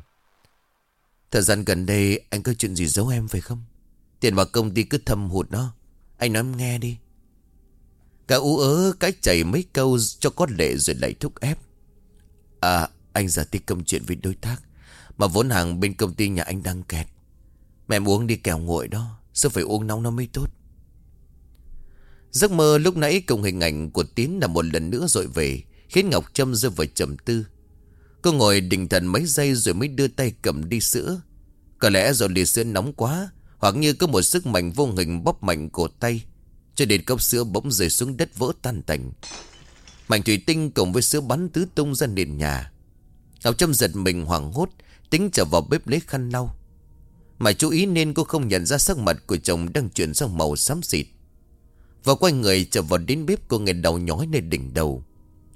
Thời gian gần đây anh có chuyện gì giấu em phải không? Tiền mà công ty cứ thâm hụt nó anh nói em nghe đi. Cả ú ớ cái chảy mấy câu cho có lệ rồi lại thúc ép. À anh ra đi công chuyện với đối tác, Mà vốn hàng bên công ty nhà anh đang kẹt. Mẹ em uống đi kẹo nguội đó, Sao phải uống nóng nó mới tốt? Giấc mơ lúc nãy cùng hình ảnh của Tín là một lần nữa rồi về, Khiến Ngọc Trâm rơi vào trầm tư. Cô ngồi định thần mấy giây rồi mới đưa tay cầm đi sữa. Có lẽ do lì sữa nóng quá hoặc như có một sức mạnh vô hình bóp mạnh cổ tay, Cho đến cốc sữa bỗng rơi xuống đất vỡ tan tành. Mảnh thủy tinh cùng với sữa bắn tứ tung ra nền nhà. Ngọc Trâm giật mình hoảng hốt, Tính trở vào bếp lấy khăn lau. Mà chú ý nên cô không nhận ra sắc mặt của chồng đang chuyển sang màu xám xịt. Và quay người trở vào đến bếp, cô nghe đầu nhói lên đỉnh đầu.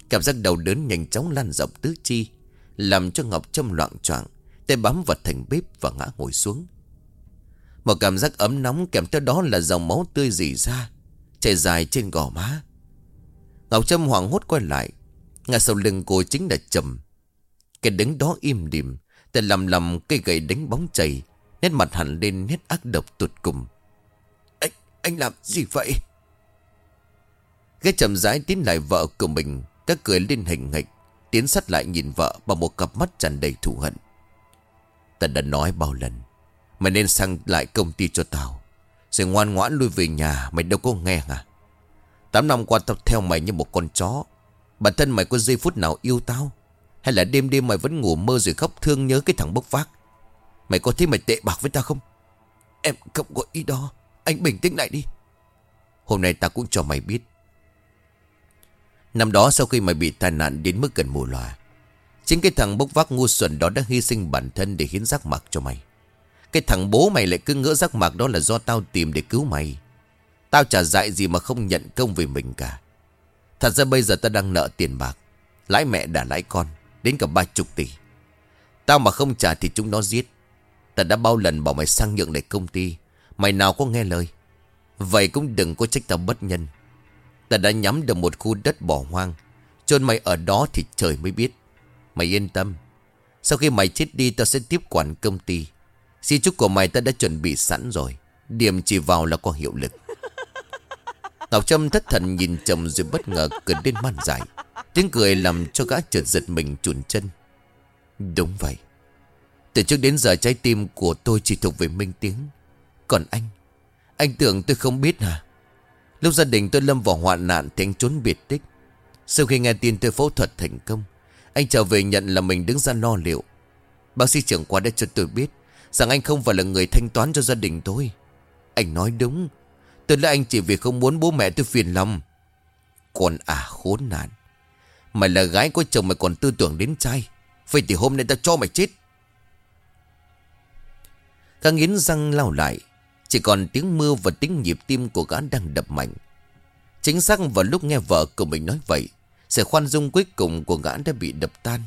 Cảm giác đầu đớn nhanh chóng lan rộng tứ chi, Làm cho Ngọc Trâm loạn choạng, Tay bám vào thành bếp và ngã ngồi xuống. Một cảm giác ấm nóng kèm theo đó là dòng máu tươi dì ra Chảy dài trên gò má. Ngọc Trâm hoảng hốt quay lại Ngã sau lưng cô chính là Trầm. Cái đứng đó im đìm Tay lầm lầm cây gậy đánh bóng chảy Nét mặt hẳn lên nét ác độc tụt cùng. Anh, anh làm gì vậy? Ghé chậm rãi tiến lại vợ của mình Các cười lên hình nghịch Tiến sát lại nhìn vợ bằng một cặp mắt tràn đầy thù hận. Ta đã nói bao lần Mày nên sang lại công ty cho tao. Rồi ngoan ngoãn lui về nhà, Mày đâu có nghe à Tám năm qua tao theo mày như một con chó. Bản thân mày có giây phút nào yêu tao? Hay là đêm đêm mày vẫn ngủ mơ rồi khóc thương nhớ cái thằng bốc vác? Mày có thấy mày tệ bạc với tao không? Em không có ý đó. Anh bình tĩnh lại đi. Hôm nay tao cũng cho mày biết. Năm đó sau khi mày bị tai nạn đến mức gần mù lòa Chính cái thằng bốc vác ngu xuẩn đó đã hy sinh bản thân để hiến giác mạc cho mày. Cái thằng bố mày lại cứ ngỡ rắc mạc đó là do tao tìm để cứu mày. Tao trả dại gì mà không nhận công về mình cả. Thật ra bây giờ tao đang nợ tiền bạc, Lãi mẹ đã lãi con, Đến cả ba chục tỷ. Tao mà không trả thì chúng nó giết. Tao đã bao lần bảo mày sang nhượng lại công ty, Mày nào có nghe lời. Vậy cũng đừng có trách tao bất nhân. Tao đã nhắm được một khu đất bỏ hoang, chôn mày ở đó thì trời mới biết. Mày yên tâm, Sau khi mày chết đi tao sẽ tiếp quản công ty. Di chúc của mày ta đã chuẩn bị sẵn rồi. Điểm chỉ vào là có hiệu lực. Ngọc Trâm thất thần nhìn chồng rồi bất ngờ cười đến man dại Tiếng cười làm cho gã chợt giật mình chuồn chân. Đúng vậy. Từ trước đến giờ trái tim của tôi chỉ thuộc về Minh Tiếng. Còn anh? Anh tưởng tôi không biết hả? Lúc gia đình tôi lâm vào hoạn nạn thì anh trốn biệt tích. Sau khi nghe tin tôi phẫu thuật thành công, Anh trở về nhận là mình đứng ra lo liệu. Bác sĩ trưởng qua đã cho tôi biết Rằng anh không phải là người thanh toán cho gia đình tôi. Anh nói đúng. Tôi là anh chỉ vì không muốn bố mẹ tôi phiền lòng. Còn à khốn nạn. Mày là gái của chồng mày còn tư tưởng đến trai. Vậy thì hôm nay ta cho mày chết. Khang nghiến răng lao lại. Chỉ còn tiếng mưa và tiếng nhịp tim của gã đang đập mạnh. Chính xác vào lúc nghe vợ của mình nói vậy, Sự khoan dung cuối cùng của gã đã bị đập tan.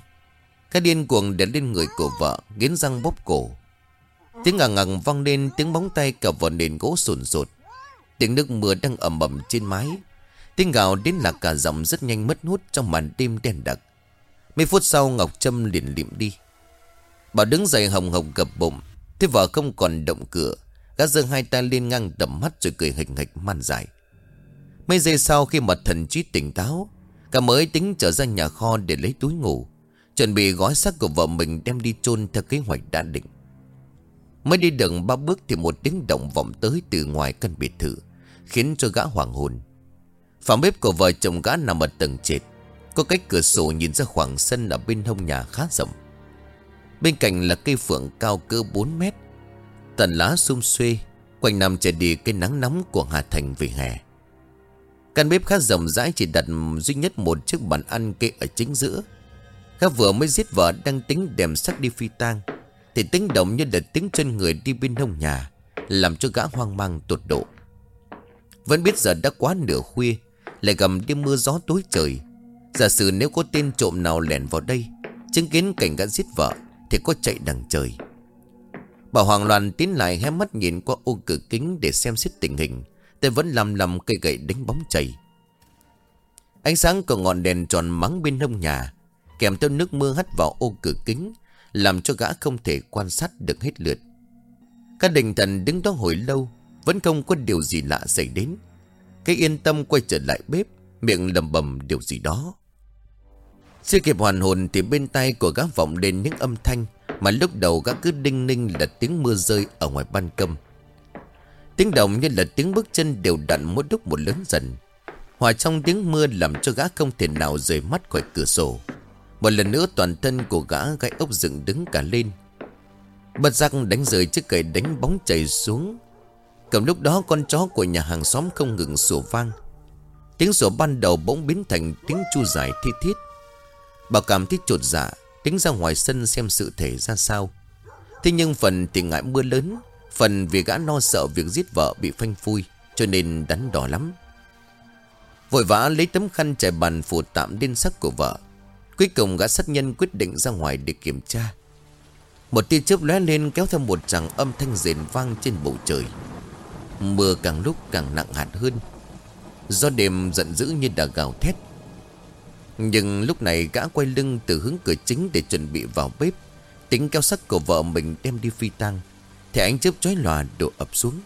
Cái điên cuồng đến lên người của vợ, Nghiến răng bóp cổ. Tiếng ngà ngằng vang lên, Tiếng bóng tay cập vào nền gỗ sồn sột Tiếng nước mưa đang ẩm ẩm trên mái. Tiếng gào đến là cả giọng rất nhanh mất hút Trong màn đêm đen đặc. Mấy phút sau, Ngọc Trâm liền liệm đi. Bà đứng dậy hồng hồng gập bụng Thế vợ không còn động cửa. Gã dâng hai tay lên ngang tầm mắt rồi cười hình hịch man dài Mấy giây sau khi mặt thần trí tỉnh táo, Cả mới tính trở ra nhà kho để lấy túi ngủ, Chuẩn bị gói xác của vợ mình đem đi chôn theo kế hoạch đã định. Mới đi được ba bước thì một tiếng động vọng tới từ ngoài căn biệt thự, Khiến cho gã hoàng hồn. Phòng bếp của vợ chồng gã nằm ở tầng trệt. Có cách cửa sổ nhìn ra khoảng sân ở bên hông nhà khá rộng. Bên cạnh là cây phượng cao cỡ 4 mét. Tần lá sum xuê, Quanh nằm trời đi cái nắng nóng của Hà Thành về hè. Căn bếp khá rộng rãi chỉ đặt duy nhất một chiếc bàn ăn kê ở chính giữa. Khá vừa mới giết vợ đang tính đem sắc đi phi tang. Thì tiếng động như là tiếng chân người đi bên hông nhà Làm cho gã hoang mang tột độ Vẫn biết giờ đã quá nửa khuya Lại gầm đêm mưa gió tối trời Giả sử nếu có tên trộm nào lẻn vào đây Chứng kiến cảnh gã giết vợ Thì có chạy đằng trời Bà Hoàng Loan tiến lại hé mắt nhìn qua ô cửa kính để xem xét tình hình. Tên vẫn lầm lầm cây gậy đánh bóng chảy. Ánh sáng của ngọn đèn tròn mắng bên hông nhà, kèm theo nước mưa hắt vào ô cửa kính, làm cho gã không thể quan sát được hết lượt. Các đình thần đứng đó hồi lâu, Vẫn không có điều gì lạ xảy đến. Cái yên tâm quay trở lại bếp Miệng lầm bầm điều gì đó. Chưa kịp hoàn hồn Thì bên tay của gã vọng lên những âm thanh Mà lúc đầu gã cứ đinh ninh là tiếng mưa rơi Ở ngoài ban công. Tiếng động như là tiếng bước chân đều đặn mỗi lúc một lớn dần. Hòa trong tiếng mưa làm cho gã không thể nào rời mắt khỏi cửa sổ. Một lần nữa toàn thân của gã gai ốc dựng đứng cả lên. Bất giác đánh rời chiếc cầy đánh bóng chảy xuống. Cầm lúc đó con chó của nhà hàng xóm không ngừng sủa vang. Tiếng sủa ban đầu bỗng biến thành tiếng chu dài thi thiết. Bảo cảm thấy trột dạ Tính ra ngoài sân xem sự thể ra sao. Thế nhưng phần thì ngại mưa lớn, Phần vì gã lo sợ việc giết vợ bị phanh phui, Cho nên đắn đỏ lắm. Vội vã lấy tấm khăn trải bàn phủ tạm lên sắc của vợ Cuối cùng gã sát nhân quyết định ra ngoài để kiểm tra. Một tia chớp lóe lên kéo theo một tràng âm thanh rền vang trên bầu trời. Mưa càng lúc càng nặng hạt hơn. Do đêm giận dữ như đã gào thét. Nhưng lúc này gã quay lưng từ hướng cửa chính để chuẩn bị vào bếp. Tính kéo sắc của vợ mình đem đi phi tang. Thì ánh chớp chói lòa đổ ập xuống.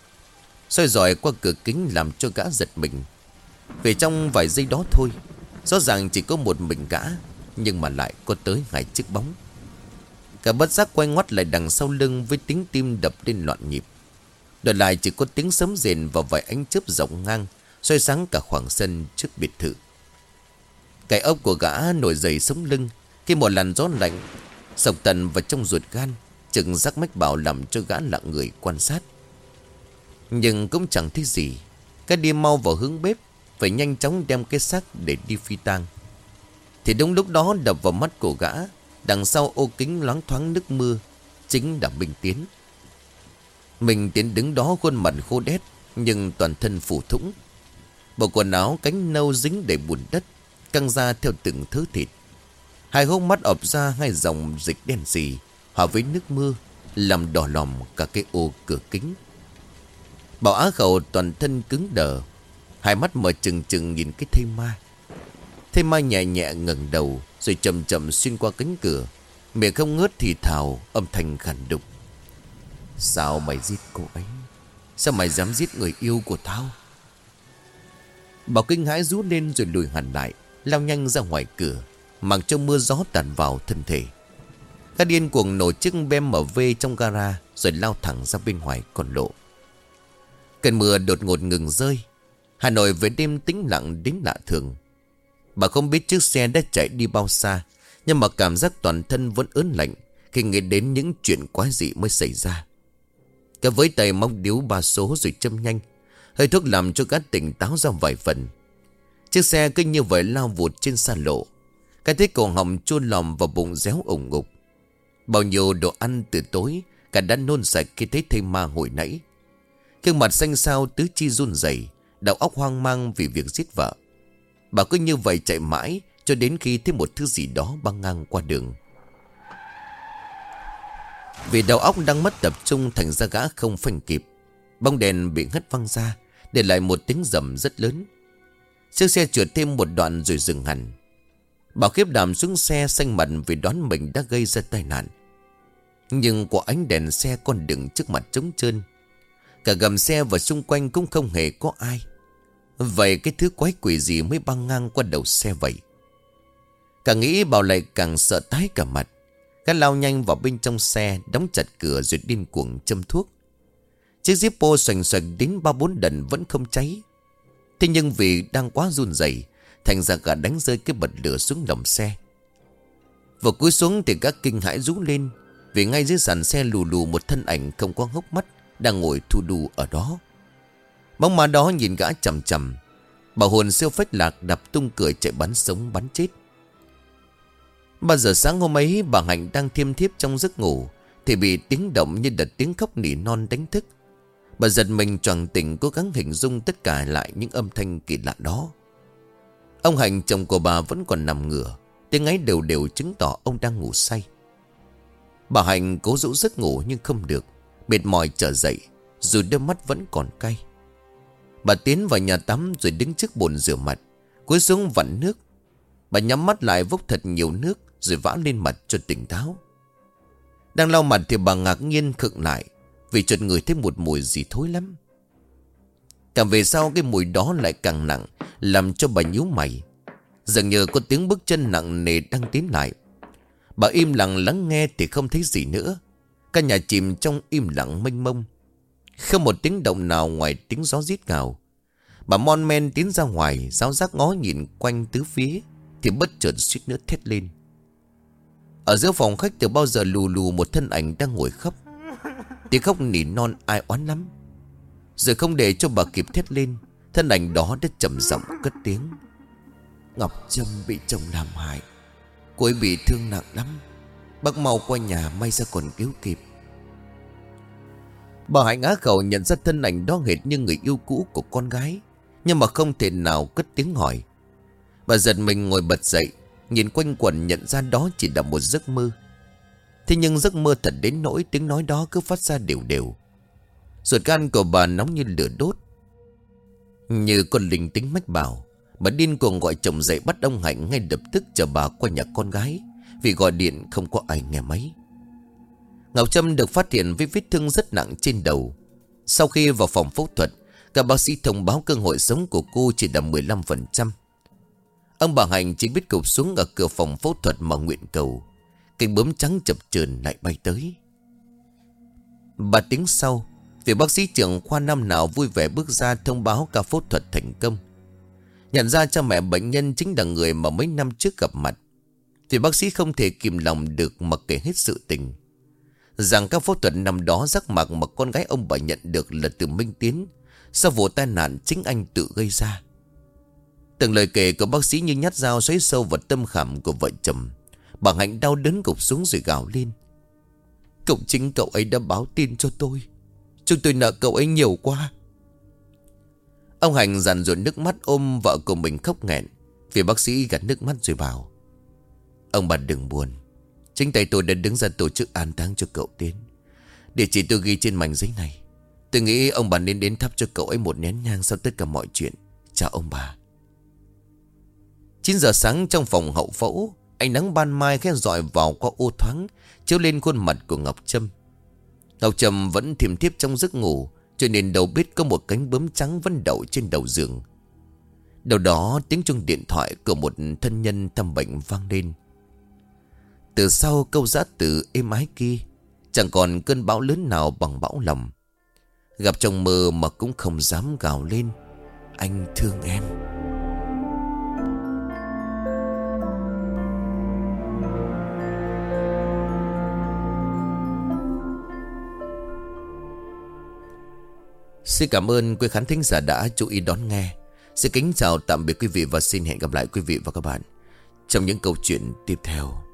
Soi dọi qua cửa kính làm cho gã giật mình. Về trong vài giây đó thôi, Rõ ràng chỉ có một mình gã. Nhưng mà lại có tới ngày chiếc bóng. Cả bất giác quay ngoắt lại đằng sau lưng Với tiếng tim đập lên loạn nhịp. Đợt lại chỉ có tiếng sấm rền Và vài ánh chớp rộng ngang, soi sáng cả khoảng sân trước biệt thự. Cái ốc của gã nổi dày sống lưng, Khi một làn gió lạnh, Sọc tần vào trong ruột gan, Chừng rắc mách bảo làm cho gã lặng người quan sát. Nhưng cũng chẳng thấy gì, Cái đi mau vào hướng bếp, Phải nhanh chóng đem cái xác để đi phi tang. Thì đúng lúc đó đập vào mắt của gã, Đằng sau ô kính loáng thoáng nước mưa, Chính là Minh Tiến. Minh Tiến đứng đó khuôn mặt khô đét, Nhưng toàn thân phủ thủng. Bộ quần áo cánh nâu dính đầy bùn đất, Căng ra theo từng thứ thịt. Hai hốc mắt ập ra hai dòng dịch đen xì, Hòa với nước mưa, Làm đỏ lòm cả cái ô cửa kính. Bảo á khẩu toàn thân cứng đờ, Hai mắt mở trừng trừng nhìn cái thây ma thế mai nhẹ nhẹ ngẩng đầu, Rồi chậm chậm xuyên qua cánh cửa. Miệng không ngớt thì thào, Âm thanh khẳng đục. Sao mày giết cô ấy? Sao mày dám giết người yêu của tao? Bảo kinh hãi rút lên rồi lùi hẳn lại, Lao nhanh ra ngoài cửa Mặc cho mưa gió tàn vào thân thể. Các điên cuồng nổ chiếc BMW trong gara, Rồi lao thẳng ra bên ngoài con lộ. Cơn mưa đột ngột ngừng rơi. Hà Nội về đêm tĩnh lặng đến lạ thường. Bà không biết chiếc xe đã chạy đi bao xa, Nhưng mà cảm giác toàn thân vẫn ớn lạnh Khi nghĩ đến những chuyện quái dị mới xảy ra. Cả với tay móc điếu ba số rồi châm nhanh, Hơi thuốc làm cho gã tỉnh táo ra vài phần. Chiếc xe cứ như vậy lao vụt trên xa lộ, Cái thấy cổ họng chôn lòm vào bụng réo ủng ngục. Bao nhiêu đồ ăn từ tối, Cả đã nôn sạch khi thấy thây ma hồi nãy. Gương mặt xanh xao tứ chi run rẩy, Đầu óc hoang mang vì việc giết vợ. Bà cứ như vậy chạy mãi, Cho đến khi thấy một thứ gì đó băng ngang qua đường. Vì đầu óc đang mất tập trung Thành ra gã không phanh kịp, bóng đèn bị hất văng ra, để lại một tiếng rầm rất lớn. Chiếc xe trượt thêm một đoạn rồi dừng hẳn. Bảo khiếp đàm xuống xe xanh mặt Vì đoán mình đã gây ra tai nạn. Nhưng của ánh đèn xe còn đứng trước mặt trống trơn. Cả gầm xe và xung quanh cũng không hề có ai. Vậy cái thứ quái quỷ gì mới băng ngang qua đầu xe vậy? Càng nghĩ Bảo lại càng sợ tái cả mặt. Gã lao nhanh vào bên trong xe, Đóng chặt cửa rồi điên cuồng châm thuốc. Chiếc Zippo xoành xoành đến ba bốn lần vẫn không cháy. Thế nhưng vì đang quá run rẩy, Thành ra gã đánh rơi cái bật lửa xuống lòng xe. Vừa cúi xuống thì các kinh hãi rú lên, Vì ngay dưới sàn xe lù lù một thân ảnh không có hốc mắt Đang ngồi thu đù ở đó. Bóng ma đó nhìn gã chầm chầm Bảo hồn siêu phách lạc đập tung cười chạy bắn sống bắn chết Ba giờ sáng hôm ấy, bà Hạnh đang thiêm thiếp trong giấc ngủ, Thì bị tiếng động như đợt tiếng khóc nỉ non đánh thức Bà giật mình choàng tỉnh cố gắng hình dung tất cả lại những âm thanh kỳ lạ đó. Ông Hạnh, chồng của bà vẫn còn nằm ngửa. Tiếng ấy đều đều chứng tỏ ông đang ngủ say. Bà Hạnh cố dỗ giấc ngủ nhưng không được. Mệt mỏi trở dậy, dù đôi mắt vẫn còn cay. Bà tiến vào nhà tắm rồi đứng trước bồn rửa mặt. Cúi xuống vặn nước. Bà nhắm mắt lại vốc thật nhiều nước rồi vã lên mặt cho tỉnh táo. Đang lau mặt thì bà ngạc nhiên khựng lại vì chợt người thấy một mùi gì thối lắm Càng về sau cái mùi đó lại càng nặng, Làm cho bà nhíu mày Dường như có tiếng bước chân nặng nề đang tiến lại Bà im lặng lắng nghe thì không thấy gì nữa Căn nhà chìm trong im lặng mênh mông không một tiếng động nào ngoài tiếng gió rít gào. Bà Mon Men tiến ra ngoài, Giáo giác ngó nhìn quanh tứ phía, Thì bất chợt suýt nữa thét lên. Ở giữa phòng khách từ bao giờ lù lù Một thân ảnh đang ngồi khóc. Tiếng khóc nỉ non ai oán lắm. Rồi không để cho bà kịp thét lên, Thân ảnh đó đã chậm giọng cất tiếng. Ngọc Trâm bị chồng làm hại, Cô ấy bị thương nặng lắm. Bác mau qua nhà, may ra còn cứu kịp. Bà Hạnh á khẩu nhận ra thân ảnh đó hệt như người yêu cũ của con gái, Nhưng mà không thể nào cất tiếng hỏi. Bà giật mình ngồi bật dậy, Nhìn quanh quần nhận ra đó chỉ là một giấc mơ. Thế nhưng giấc mơ thật đến nỗi tiếng nói đó cứ phát ra đều đều. Ruột gan của bà nóng như lửa đốt. Như con linh tính mách bảo, Bà điên cuồng gọi chồng dậy bắt ông Hạnh ngay lập tức chờ bà qua nhà con gái, Vì gọi điện không có ai nghe máy. Ngọc Trâm được phát hiện với vết thương rất nặng trên đầu. Sau khi vào phòng phẫu thuật, Các bác sĩ thông báo cơ hội sống của cô chỉ là 15% Ông bà hành chỉ biết cụp xuống ở cửa phòng phẫu thuật mà nguyện cầu. Cây bướm trắng chập chờn lại bay tới. Ba tiếng sau, Vị bác sĩ trưởng khoa năm nào vui vẻ bước ra thông báo ca phẫu thuật thành công. Nhận ra cha mẹ bệnh nhân chính là người mà mấy năm trước gặp mặt. Vị bác sĩ không thể kìm lòng được mà kể hết sự tình. Rằng các phẫu thuật năm đó rắc mạc mà con gái ông bà nhận được là từ Minh Tiến. Sau vụ tai nạn chính anh tự gây ra. Từng lời kể của bác sĩ như nhát dao xoáy sâu vào tâm khảm của vợ chồng. Bà Hạnh đau đớn gục xuống rồi gào lên. Cậu chính cậu ấy đã báo tin cho tôi. Chúng tôi nợ cậu ấy nhiều quá. Ông hạnh dằn rồi nước mắt ôm vợ của mình khóc nghẹn. Vì bác sĩ gạt nước mắt rồi bảo, Ông bà đừng buồn. Chính tay tôi đã đứng ra tổ chức an táng cho cậu Tiến. Địa chỉ tôi ghi trên mảnh giấy này. Tôi nghĩ ông bà nên đến thắp cho cậu ấy một nén nhang Sau tất cả mọi chuyện. Chào ông bà. 9 giờ sáng trong phòng hậu phẫu, Ánh nắng ban mai khẽ dọi vào qua ô thoáng, Chiếu lên khuôn mặt của Ngọc Trâm. Ngọc Trâm vẫn thiềm thiếp trong giấc ngủ, cho nên đầu biết có một cánh bướm trắng vẫn đậu trên đầu giường. Đầu đó tiếng chuông điện thoại của một thân nhân thăm bệnh vang lên. Từ sau câu giã từ êm ái kia, Chẳng còn cơn bão lớn nào bằng bão lòng Gặp trong mơ mà cũng không dám gào lên, Anh thương em Xin cảm ơn quý khán thính giả đã chú ý đón nghe. Xin kính chào, tạm biệt quý vị và xin hẹn gặp lại quý vị và các bạn trong những câu chuyện tiếp theo.